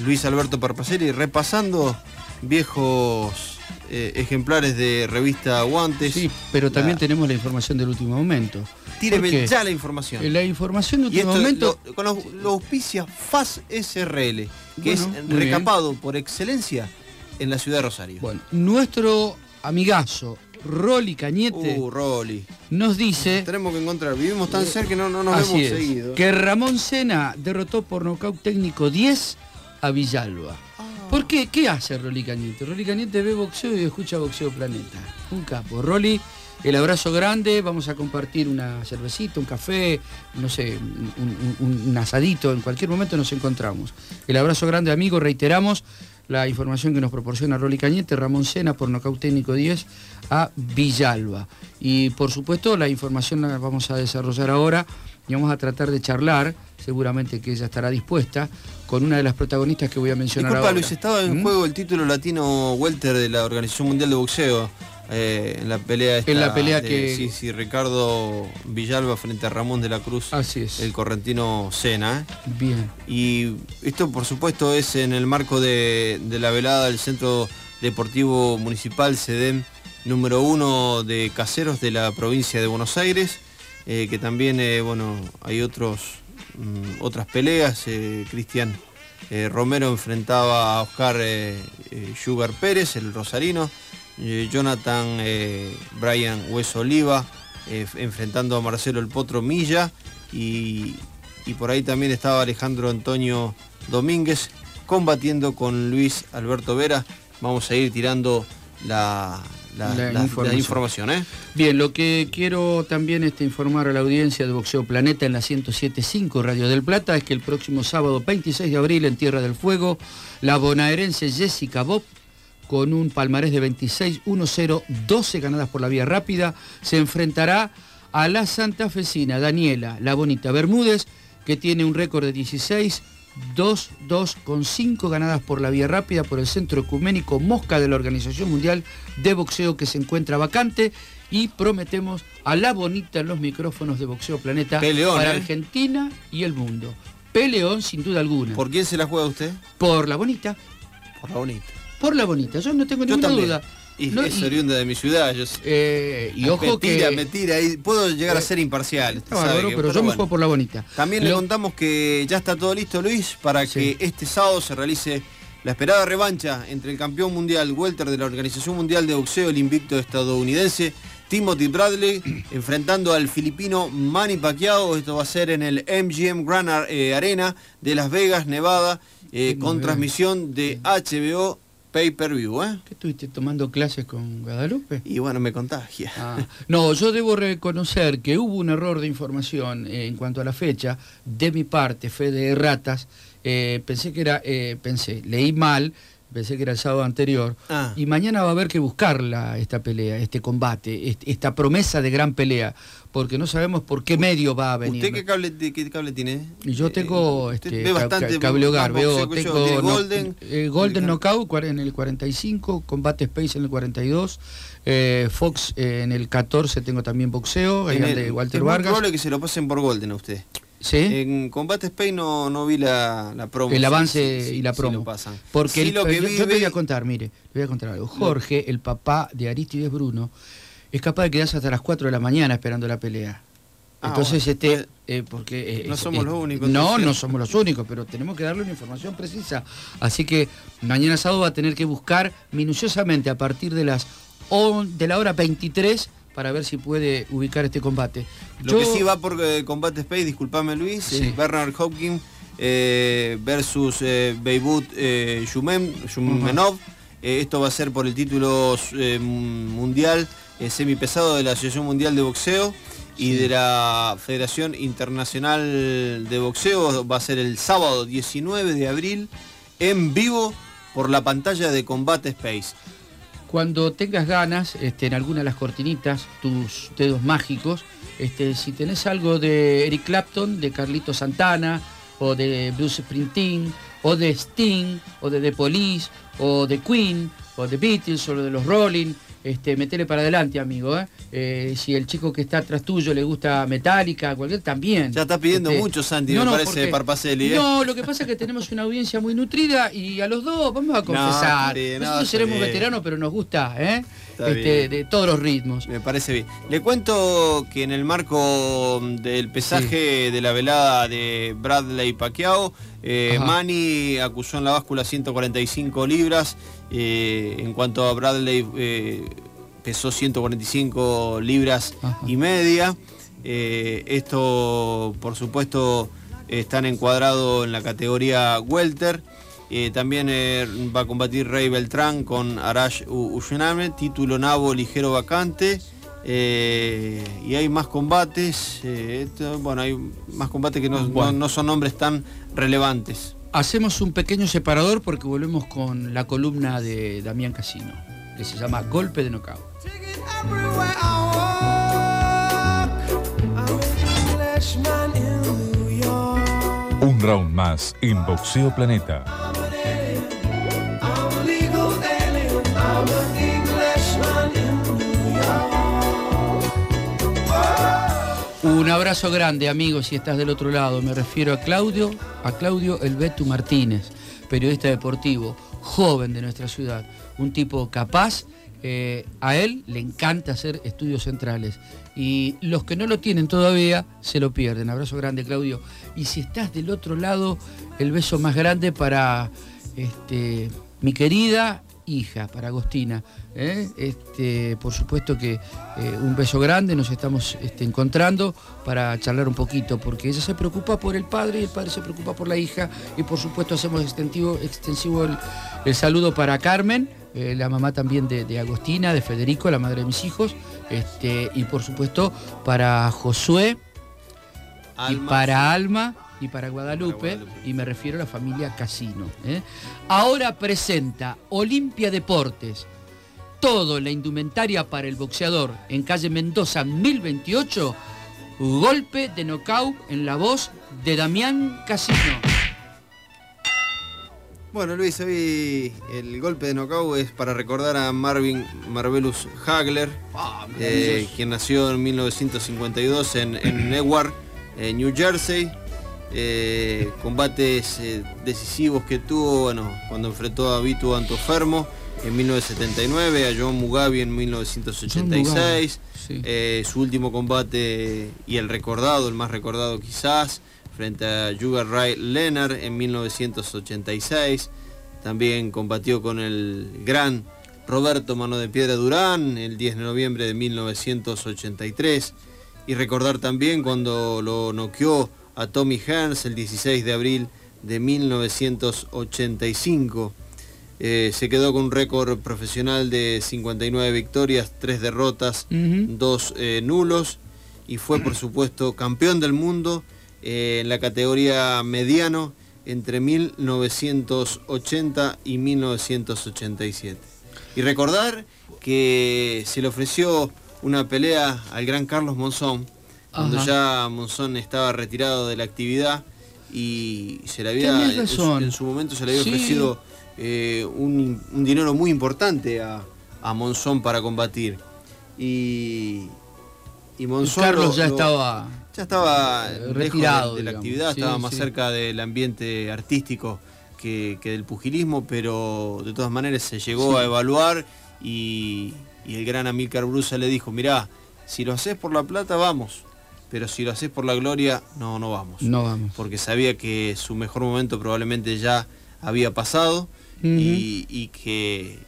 Luis Alberto Parpacelli repasando viejos eh, ejemplares de revista Guantes. Sí, pero también tenemos la información del último momento. Tíreme ya la información. La información del Y último momento... lo- con los, lo auspicia FAS SRL, que Bueno, es bien. recapado por excelencia en la ciudad de Rosario. Bueno, nuestro amigazo Rolly Cañete Uh, Rolly. nos dice Tenemos que encontrar, vivimos tan cerca que no, no nos así es, seguido. que Ramón Sena derrotó por nocaut técnico 10 a Villalba. Ah. ¿Por qué? ¿Qué hace Rolly Cañete? Rolly Cañete ve boxeo y escucha Boxeo Planeta. Un capo. Rolly, el abrazo grande, vamos a compartir una cervecita, un café, no sé, un, un- un asadito, en cualquier momento nos encontramos. El abrazo grande, amigo, reiteramos la información que nos proporciona Rolly Cañete, Ramón Sena por nocaut técnico 10 a Villalba. Y por supuesto la información la vamos a desarrollar ahora y vamos a tratar de charlar, seguramente que ella estará dispuesta, con una de las protagonistas que voy a mencionar Disculpa ahora. Luis, estaba en ¿Mm? juego el título latino welter de la Organización Mundial de Boxeo. Eh, en la pelea esta En la pelea de- que- Sí, sí, Ricardo Villalba frente a Ramón de la Cruz. Así es. El correntino Sena. ¿eh? Bien. Y esto por supuesto es en el marco de, de la velada del Centro Deportivo Municipal SEDEM número uno de Caseros de la provincia de Buenos Aires, eh, que también eh, bueno, hay otros, mm, otras peleas. eh, Cristian eh, Romero enfrentaba a Oscar eh, eh, Sugar Pérez, el rosarino. Eh, Jonathan eh, Brian Hueso Oliva eh, enfrentando a Marcelo El Potro Milla y, y por ahí también estaba Alejandro Antonio Domínguez combatiendo con Luis Alberto Vera. Vamos a ir tirando la, la- La la- la información. información. ¿eh? Bien, lo que quiero también este, informar a la audiencia de Boxeo Planeta en la 107.5 Radio del Plata es que el próximo sábado 26 de abril en Tierra del Fuego, la bonaerense Jessica Bob, con un palmarés de 26-1-0, 12 ganadas por la vía rápida, se enfrentará a la santafesina Daniela La Bonita Bermúdez, que tiene un récord de 16 2-2 con 5 ganadas por la vía rápida por el Centro Ecuménico Mosca de la Organización Mundial de Boxeo que se encuentra vacante y prometemos a la bonita en los micrófonos de Boxeo Planeta Peleón, para ¿eh? Argentina y el mundo. Peleón sin duda alguna. ¿Por quién se la juega usted? Por la bonita. Por la bonita. Por la bonita, yo no tengo ninguna duda. Y No, es oriunda de mi ciudad. Yo eh, y ojo me tira, que... me tira, y puedo llegar a ser imparcial. sabe que- pero, yo me juego por la bonita. También le contamos que ya está todo listo, Luis, para que este sábado se realice la esperada revancha entre el campeón mundial welter de la Organización Mundial de Boxeo, el invicto estadounidense, Timothy Bradley, enfrentando al filipino Manny Pacquiao. Esto va a ser en el MGM Grand eh, Arena de Las Vegas, Nevada, eh, con bien. transmisión de HBO Pay Per View. ¿eh? ¿Qué estuviste tomando clases con Guadalupe? Y bueno, me contagia. Ah, no, yo debo reconocer que hubo un error de información eh, en cuanto a la fecha, de mi parte, fe de ratas. Eh, pensé que era, eh, pensé, leí mal, pensé que era el sábado anterior. Ah. Y mañana va a haber que buscarla, esta pelea, este combate, est- esta promesa de gran pelea, porque no sabemos por qué medio va a venir. ¿Usted qué cable, qué cable tiene? Yo tengo Eh, este, ve bastante cable hogar, veo, tengo no- Golden. eh, Golden Knockout en el 45, Combate Space en el 42, eh, Fox eh, en el 14 tengo también boxeo, ahí En el- de Walter es Vargas. probable que se lo pasen por Golden a usted. ¿Sí? En Combate Spain no, no vi la, la promo. el avance sí, y la sí promo. lo pasan. Porque el- lo que yo, vi, yo te voy a contar, mire, le voy a contar algo. Jorge, el papá de Aristides Bruno, es capaz de quedarse hasta las 4 de la mañana esperando la pelea. Ah, Entonces, bueno, este, eh, porque... eh, no somos los únicos, No, no somos los únicos, pero tenemos que darle una información precisa. Así que mañana sábado va a tener que buscar minuciosamente a partir de las on- de la hora 23 para ver si puede ubicar este combate. Lo Yo- que sí va por eh, Combate Space, disculpame Luis, Sí. Bernard Hopkins eh, versus Beibut Shumen- Shumenov. Eh, esto va a ser por el título mundial semipesado de la Asociación Mundial de Boxeo y de la Federación Internacional de Boxeo. Va a ser el sábado 19 de abril en vivo por la pantalla de Combate Space. Cuando tengas ganas, este, en alguna de las cortinitas, tus dedos mágicos, este, si tenés algo de Eric Clapton, de Carlito Santana, o de Bruce Springsteen, o de Sting, o de The Police, o de Queen, o The Beatles o lo de los Rolling, este, metele para adelante, amigo. ¿eh? Eh, si el chico que está atrás tuyo le gusta Metallica, cualquier también. Ya está pidiendo Este, mucho, Santi, no, me no, parece, porque- Parpacelli. ¿eh? No, lo que pasa es que tenemos una audiencia muy nutrida y a los dos vamos a confesar. no, Nosotros seremos veteranos, pero nos gusta, ¿eh? Este, de todos los ritmos. Me parece bien. Le cuento que en el marco del pesaje de la velada de Bradley Pacquiao, eh. Manny acusó en la báscula 145 libras. eh, en cuanto a Bradley, eh, pesó 145 libras Ajá. y media. Eh, esto, por supuesto, están encuadrados en la categoría welter. Eh, también eh, va a combatir Rey Beltrán con Arash U- Ushename, título nabo ligero vacante. Eh, y hay más combates, eh, esto- bueno, hay más combates que no, Bueno. no- no son nombres tan relevantes. Hacemos un pequeño separador porque volvemos con la columna de Damián Casino, que se llama Golpe de Knockout. Un round más en Boxeo Planeta. Un abrazo grande, amigos, si estás del otro lado. Me refiero a Claudio, a Claudio Elbetu Martínez, periodista deportivo, joven de nuestra ciudad, un tipo capaz. eh, a él le encanta hacer estudios centrales y los que no lo tienen todavía se lo pierden. Abrazo grande, Claudio. Y si estás del otro lado, el beso más grande para este, mi querida hija, para Agostina. ¿eh? Este, por supuesto que eh, un beso grande, nos estamos este, encontrando para charlar un poquito, porque ella se preocupa por el padre y el padre se preocupa por la hija, y por supuesto hacemos extensivo, extensivo el, el saludo para Carmen, eh, la mamá también de, de Agostina, de Federico, la madre de mis hijos, este, y por supuesto para Josué, y Alma, para Alma y para Guadalupe, Guadalupe. y me refiero a la familia Casino. ¿eh? Ahora presenta Olimpia Deportes, todo la indumentaria para el boxeador en calle Mendoza 1028, golpe de nocaut en la voz de Damián Casino. Bueno Luis, hoy el golpe de knockout es para recordar a Marvin Marvelus Hagler, eh, quien nació en 1952 en, en Newark, en New Jersey. Eh, combates eh, decisivos que tuvo, bueno, cuando enfrentó a Vito Antofermo en 1979, a John Mugabe en 1986. Sí. Eh, su último combate y el recordado, el más recordado quizás, frente a Sugar Ray Leonard en 1986. También combatió con el gran Roberto Mano de Piedra Durán el 10 de noviembre de 1983. Y recordar también cuando lo noqueó a Tommy Hearns el 16 de abril de 1985. Eh, se quedó con un récord profesional de 59 victorias, 3 derrotas, Ujú. dos eh, nulos y fue por supuesto campeón del mundo eh, en la categoría mediano entre 1980 y 1987. Y recordar que se le ofreció una pelea al gran Carlos Monzón, cuando ya Monzón estaba retirado de la actividad y se le había en su, razón. en su momento se le había Sí. ofrecido eh, un, un dinero muy importante a, a Monzón para combatir. Y, y Monzón Carlos lo- ya lo- estaba ya estaba lejos retirado, de, de la actividad, Sí, estaba más sí. cerca del ambiente artístico que, que del pugilismo, pero de todas maneras se llegó a evaluar y, y el gran Amílcar Brusa le dijo, mirá, si lo haces por la plata vamos, pero si lo haces por la gloria, no, no vamos. No vamos. Porque sabía que su mejor momento probablemente ya había pasado y, y que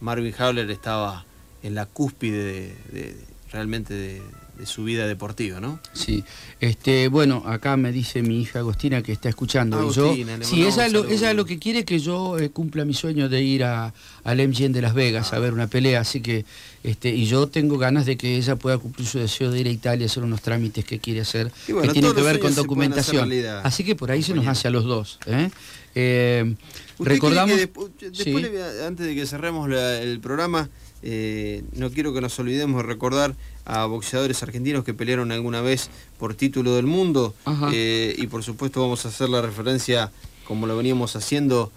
Marvin Howler estaba en la cúspide de, de- realmente de, de su vida deportiva, ¿no? Sí, este, bueno, acá me dice mi hija Agostina que está escuchando. y yo, sí, ella lo, ella lo que quiere es que yo eh, cumpla mi sueño de ir a, al MGM de Las Vegas a ver una pelea, así que, este, y yo tengo ganas de que ella pueda cumplir su deseo de ir a Italia a hacer unos trámites que quiere hacer, Y bueno, que tienen todos que ver con documentación. Así que por ahí se nos hace a los dos. ¿eh? Eh, ¿Usted recordamos. después Sí. le antes de que cerremos la- el programa, eh, no quiero que nos olvidemos de recordar a boxeadores argentinos que pelearon alguna vez por título del mundo. Y por supuesto vamos a hacer la referencia, como lo veníamos haciendo,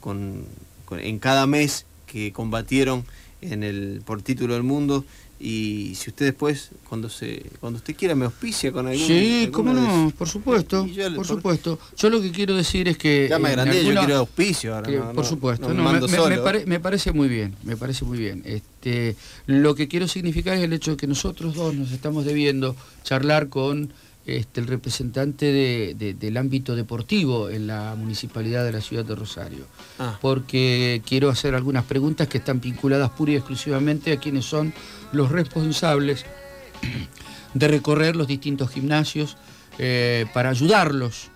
con, con- en cada mes que combatieron en el por título del mundo. Y si usted después, cuando se cuando usted quiera, me auspicia con algún. Sí, cómo no, por supuesto, yo por por- supuesto. Yo lo que quiero decir es que... Ya me en agrandé, yo quiero auspicio ahora. que, no- por supuesto, no me no, me, mando me- solo. me pare- me parece muy bien, me parece muy bien. Este, lo que quiero significar es el hecho de que nosotros dos nos estamos debiendo charlar con este, el representante de- de- del ámbito deportivo en la municipalidad de la ciudad de Rosario, Ah. porque quiero hacer algunas preguntas que están vinculadas pura y exclusivamente a quienes son los responsables de recorrer los distintos gimnasios eh, para ayudarlos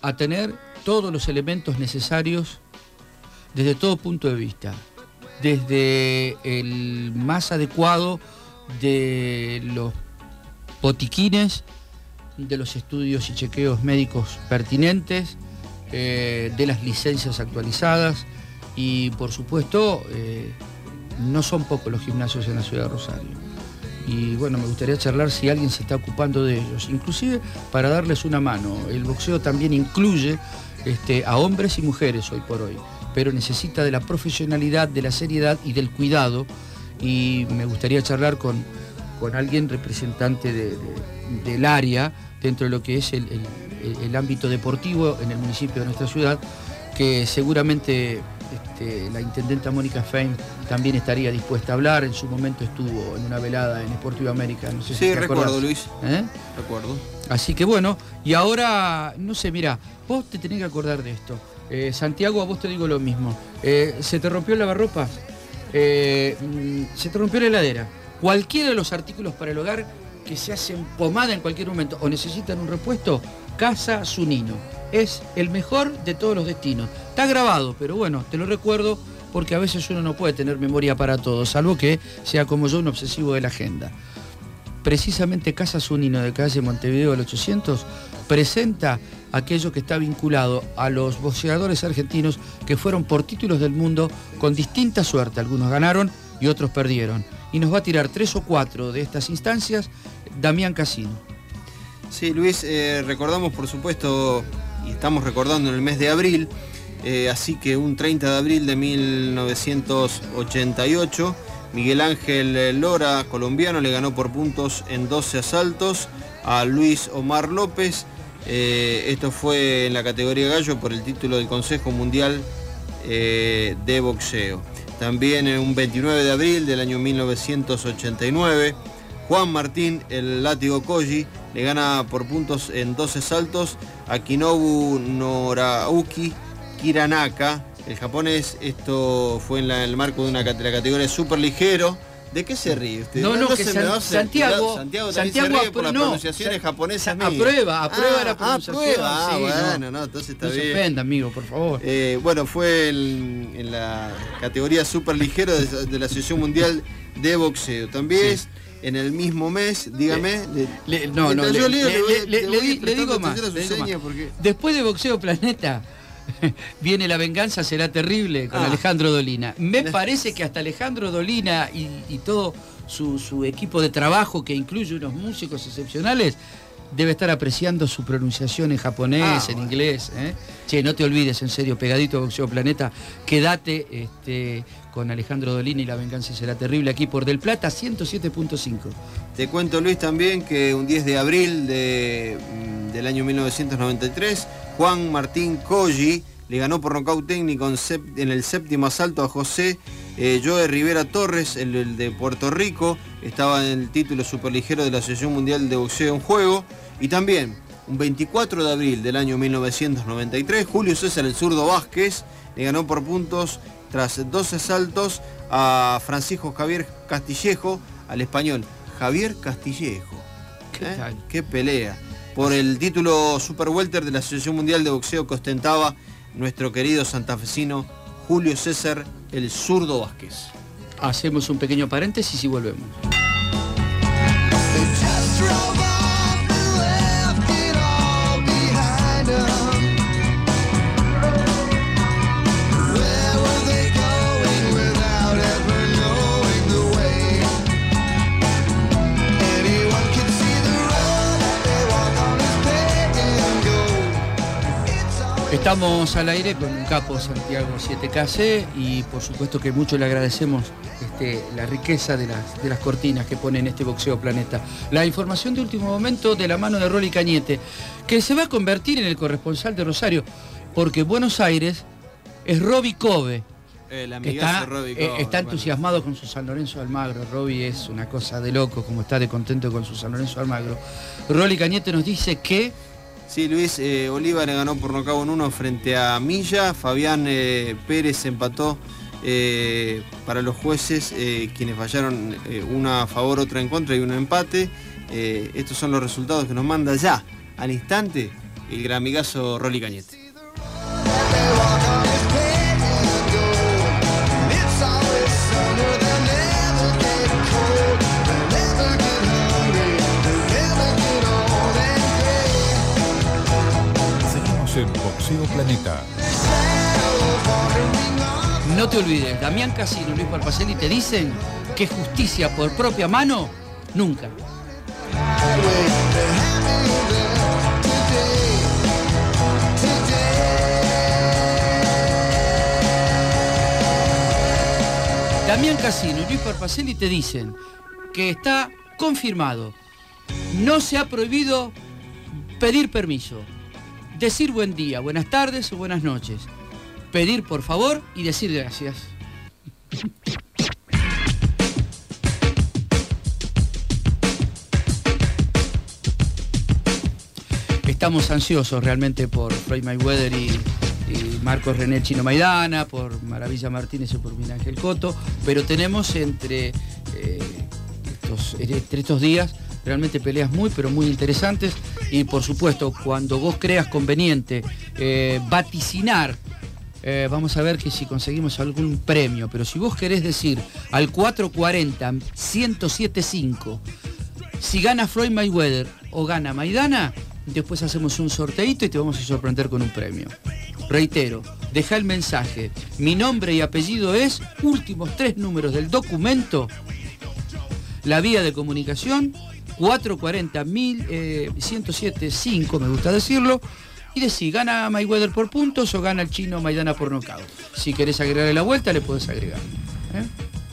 a tener todos los elementos necesarios desde todo punto de vista, desde el más adecuado de los botiquines, de los estudios y chequeos médicos pertinentes, eh, de las licencias actualizadas y por supuesto eh, no son pocos los gimnasios en la ciudad de Rosario. Y bueno, me gustaría charlar si alguien se está ocupando de ellos, inclusive para darles una mano. El boxeo también incluye este, a hombres y mujeres hoy por hoy, pero necesita de la profesionalidad, de la seriedad y del cuidado. Y me gustaría charlar con, con alguien representante de- de- del área dentro de lo que es el, el- el ámbito deportivo en el municipio de nuestra ciudad, que seguramente este, la intendenta Mónica Fein también estaría dispuesta a hablar. En su momento estuvo en una velada en Sportivo América. No sé si Sí, te recuerdo, acordás. Luis. ¿Eh? Recuerdo. Así que bueno, y ahora, no sé, mira, vos te tenés que acordar de esto. Eh, Santiago, a vos te digo lo mismo. Eh, ¿Se te rompió el lavarropas? Eh, mm, ¿Se te rompió la heladera? Cualquiera de los artículos para el hogar que se hacen pomada en cualquier momento o necesitan un repuesto, Casa Zunino. Es el mejor de todos los destinos. Está grabado, pero bueno, te lo recuerdo porque a veces uno no puede tener memoria para todo, salvo que sea como yo un obsesivo de la agenda precisamente Casa Zunino de calle Montevideo del 800 presenta aquello que está vinculado a los boxeadores argentinos que fueron por títulos del mundo con distinta suerte. Algunos ganaron y otros perdieron. Y nos va a tirar tres o cuatro de estas instancias Damián Casino. Sí, Luis, eh, recordamos por supuesto, y estamos recordando en el mes de abril, eh, así que un 30 de abril de 1988, Miguel Ángel eh, Lora, colombiano, le ganó por puntos en 12 asaltos a Luis Omar López. Esto fue en la categoría gallo por el título del Consejo Mundial de Boxeo. También en un 29 de abril del año 1989, Juan Martín, el látigo Koji, le gana por puntos en 12 saltos a Kinobu Norauki Kiranaka, el japonés. Esto fue en el marco de una la categoría super ligero. ¿De qué se ríe usted? No, no, que se San- me va a hacer- Santiago- Santiago Santiago se ríe por las no, pronunciaciones Sa- japonesas aprueba, aprueba la Ah, pronunciación, aprueba. Ah, sí, bueno, no. no, entonces está No se bien. ofenda, amigo, por favor. Eh, bueno, fue el- en la categoría super ligero de, de la Asociación Mundial de Boxeo. También Sí. es en el mismo mes, dígame. de- Le- no, no, le, le- le le- le- le le le digo más. le digo más. porque- Después de Boxeo Planeta, viene La Venganza Será Terrible con Ah. Alejandro Dolina. Me parece que hasta Alejandro Dolina y, y todo su, su equipo de trabajo, que incluye unos músicos excepcionales, debe estar apreciando su pronunciación en japonés, Ah, en bueno. inglés. ¿eh? Che, no te olvides, en serio, pegadito a Boxeo Planeta, quédate este, con Alejandro Dolina y La Venganza Será Terrible aquí por Del Plata 107.5. Te cuento, Luis, también que un 10 de abril de, mm, del año 1993, Juan Martín Colli le ganó por nocaut técnico en, el séptimo asalto a José eh, Joe Rivera Torres, el, el de Puerto Rico. Estaba en el título superligero de la Asociación Mundial de Boxeo en juego. Y también, un 24 de abril del año 1993, Julio César el zurdo Vázquez le ganó por puntos tras 12 saltos a Francisco Javier Castillejo, al español Javier Castillejo. ¿Qué ¿Eh? Qué pelea. Por el título Super Welter de la Asociación Mundial de Boxeo que ostentaba nuestro querido santafesino Julio César el zurdo Vázquez. Hacemos un pequeño paréntesis y volvemos. Estamos al aire con un capo Santiago 7KC y por supuesto que mucho le agradecemos este, la riqueza de las, de las cortinas que pone en este Boxeo Planeta. La información de último momento de la mano de Rolly Cañete, que se va a convertir en el corresponsal de Rosario, porque Buenos Aires es Roby Cove. El que está, Robbie eh, está bueno. entusiasmado con su San Lorenzo Almagro. Roby es una cosa de loco, como está de contento con su San Lorenzo Almagro. Rolly Cañete nos dice que Sí, Luis eh, Bolívar le ganó por nocaut en uno frente a Milla. Fabián eh, Pérez empató eh, para los jueces, eh, quienes fallaron una a favor, otra en contra y un empate. Estos son los resultados que nos manda ya, al instante, el gran amigazo Rolly Cañete. No te olvides, Damián Casino Luis Parpacelli te dicen que justicia por propia mano, nunca. Damián Casino y Luis Parpacelli te dicen que está confirmado. No se ha prohibido pedir permiso, decir buen día, buenas tardes o buenas noches pedir por favor y decir gracias. Estamos ansiosos realmente por Floyd Mayweather y, y Marcos René Chino Maidana, por Maravilla Martínez y por Miguel Ángel Coto, pero tenemos entre, eh, estos, entre estos días realmente peleas muy pero muy interesantes y por supuesto cuando vos creas conveniente eh, vaticinar eh, vamos a ver que si conseguimos algún premio, pero si vos querés decir al 440 1075 si gana Floyd Mayweather o gana Maidana, después hacemos un sorteito y te vamos a sorprender con un premio. Reitero, deja el mensaje. Mi nombre y apellido es, últimos tres números del documento, la vía de comunicación 440 eh, 1075, me gusta decirlo, y decir, gana Mayweather por puntos o gana el chino Maidana por nocaut. Si querés agregarle la vuelta, le podés agregar. ¿eh?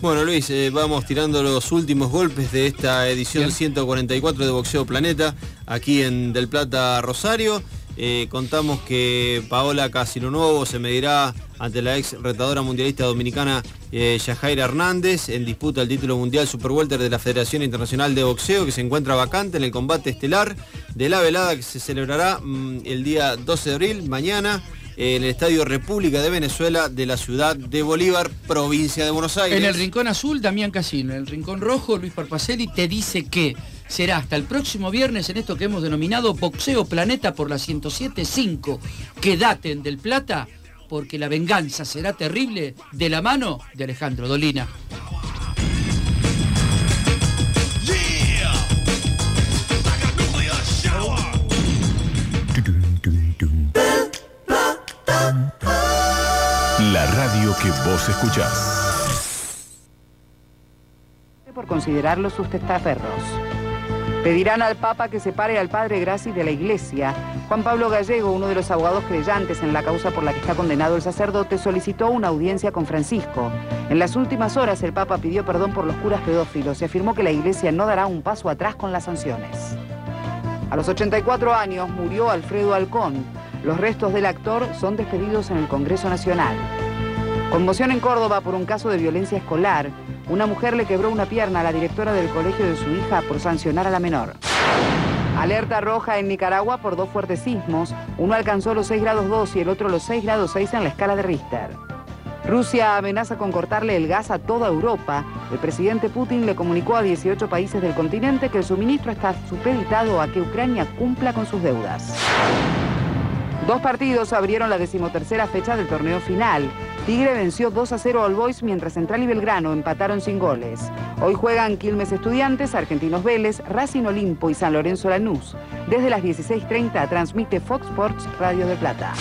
Bueno Luis, eh, vamos tirando los últimos golpes de esta edición 144 de Boxeo Planeta, aquí en Del Plata Rosario. Eh, contamos que Paola Casilonuovo se medirá ante la ex retadora mundialista dominicana eh, Yajaira Hernández en disputa el título mundial Super Welter de la Federación Internacional de Boxeo que se encuentra vacante en el combate estelar de la velada que se celebrará mm, el día 12 de abril, mañana, en el Estadio República de Venezuela de la ciudad de Bolívar, provincia de Buenos Aires. En el rincón azul, Damián Casino. En el rincón rojo, Luis Parpacelli te dice que será hasta el próximo viernes en esto que hemos denominado Boxeo Planeta por la 107.5. Quédate en Del Plata porque la venganza será terrible de la mano de Alejandro Dolina. La radio que vos escuchás. por considerarlos sus testaferros. Pedirán al Papa que separe al padre Graci de la Iglesia. Juan Pablo Gallego, uno de los abogados creyentes en la causa por la que está condenado el sacerdote, solicitó una audiencia con Francisco. En las últimas horas el Papa pidió perdón por los curas pedófilos y afirmó que la Iglesia no dará un paso atrás con las sanciones. A los 84 años murió Alfredo Alcón. Los restos del actor son despedidos en el Congreso Nacional. Conmoción en Córdoba por un caso de violencia escolar. Una mujer le quebró una pierna a la directora del colegio de su hija por sancionar a la menor. Alerta roja en Nicaragua por dos fuertes sismos. Uno alcanzó los 6 grados 2 y el otro los 6 grados 6 en la escala de Richter. Rusia amenaza con cortarle el gas a toda Europa. El presidente Putin le comunicó a 18 países del continente que el suministro está supeditado a que Ucrania cumpla con sus deudas. Dos partidos abrieron la decimotercera fecha del torneo final. Tigre venció 2 a 0 al Boys mientras Central y Belgrano empataron sin goles. Hoy juegan Quilmes Estudiantes, Argentinos Vélez, Racing Olimpo y San Lorenzo Lanús. Desde las 16.30 transmite Fox Sports Radio de Plata.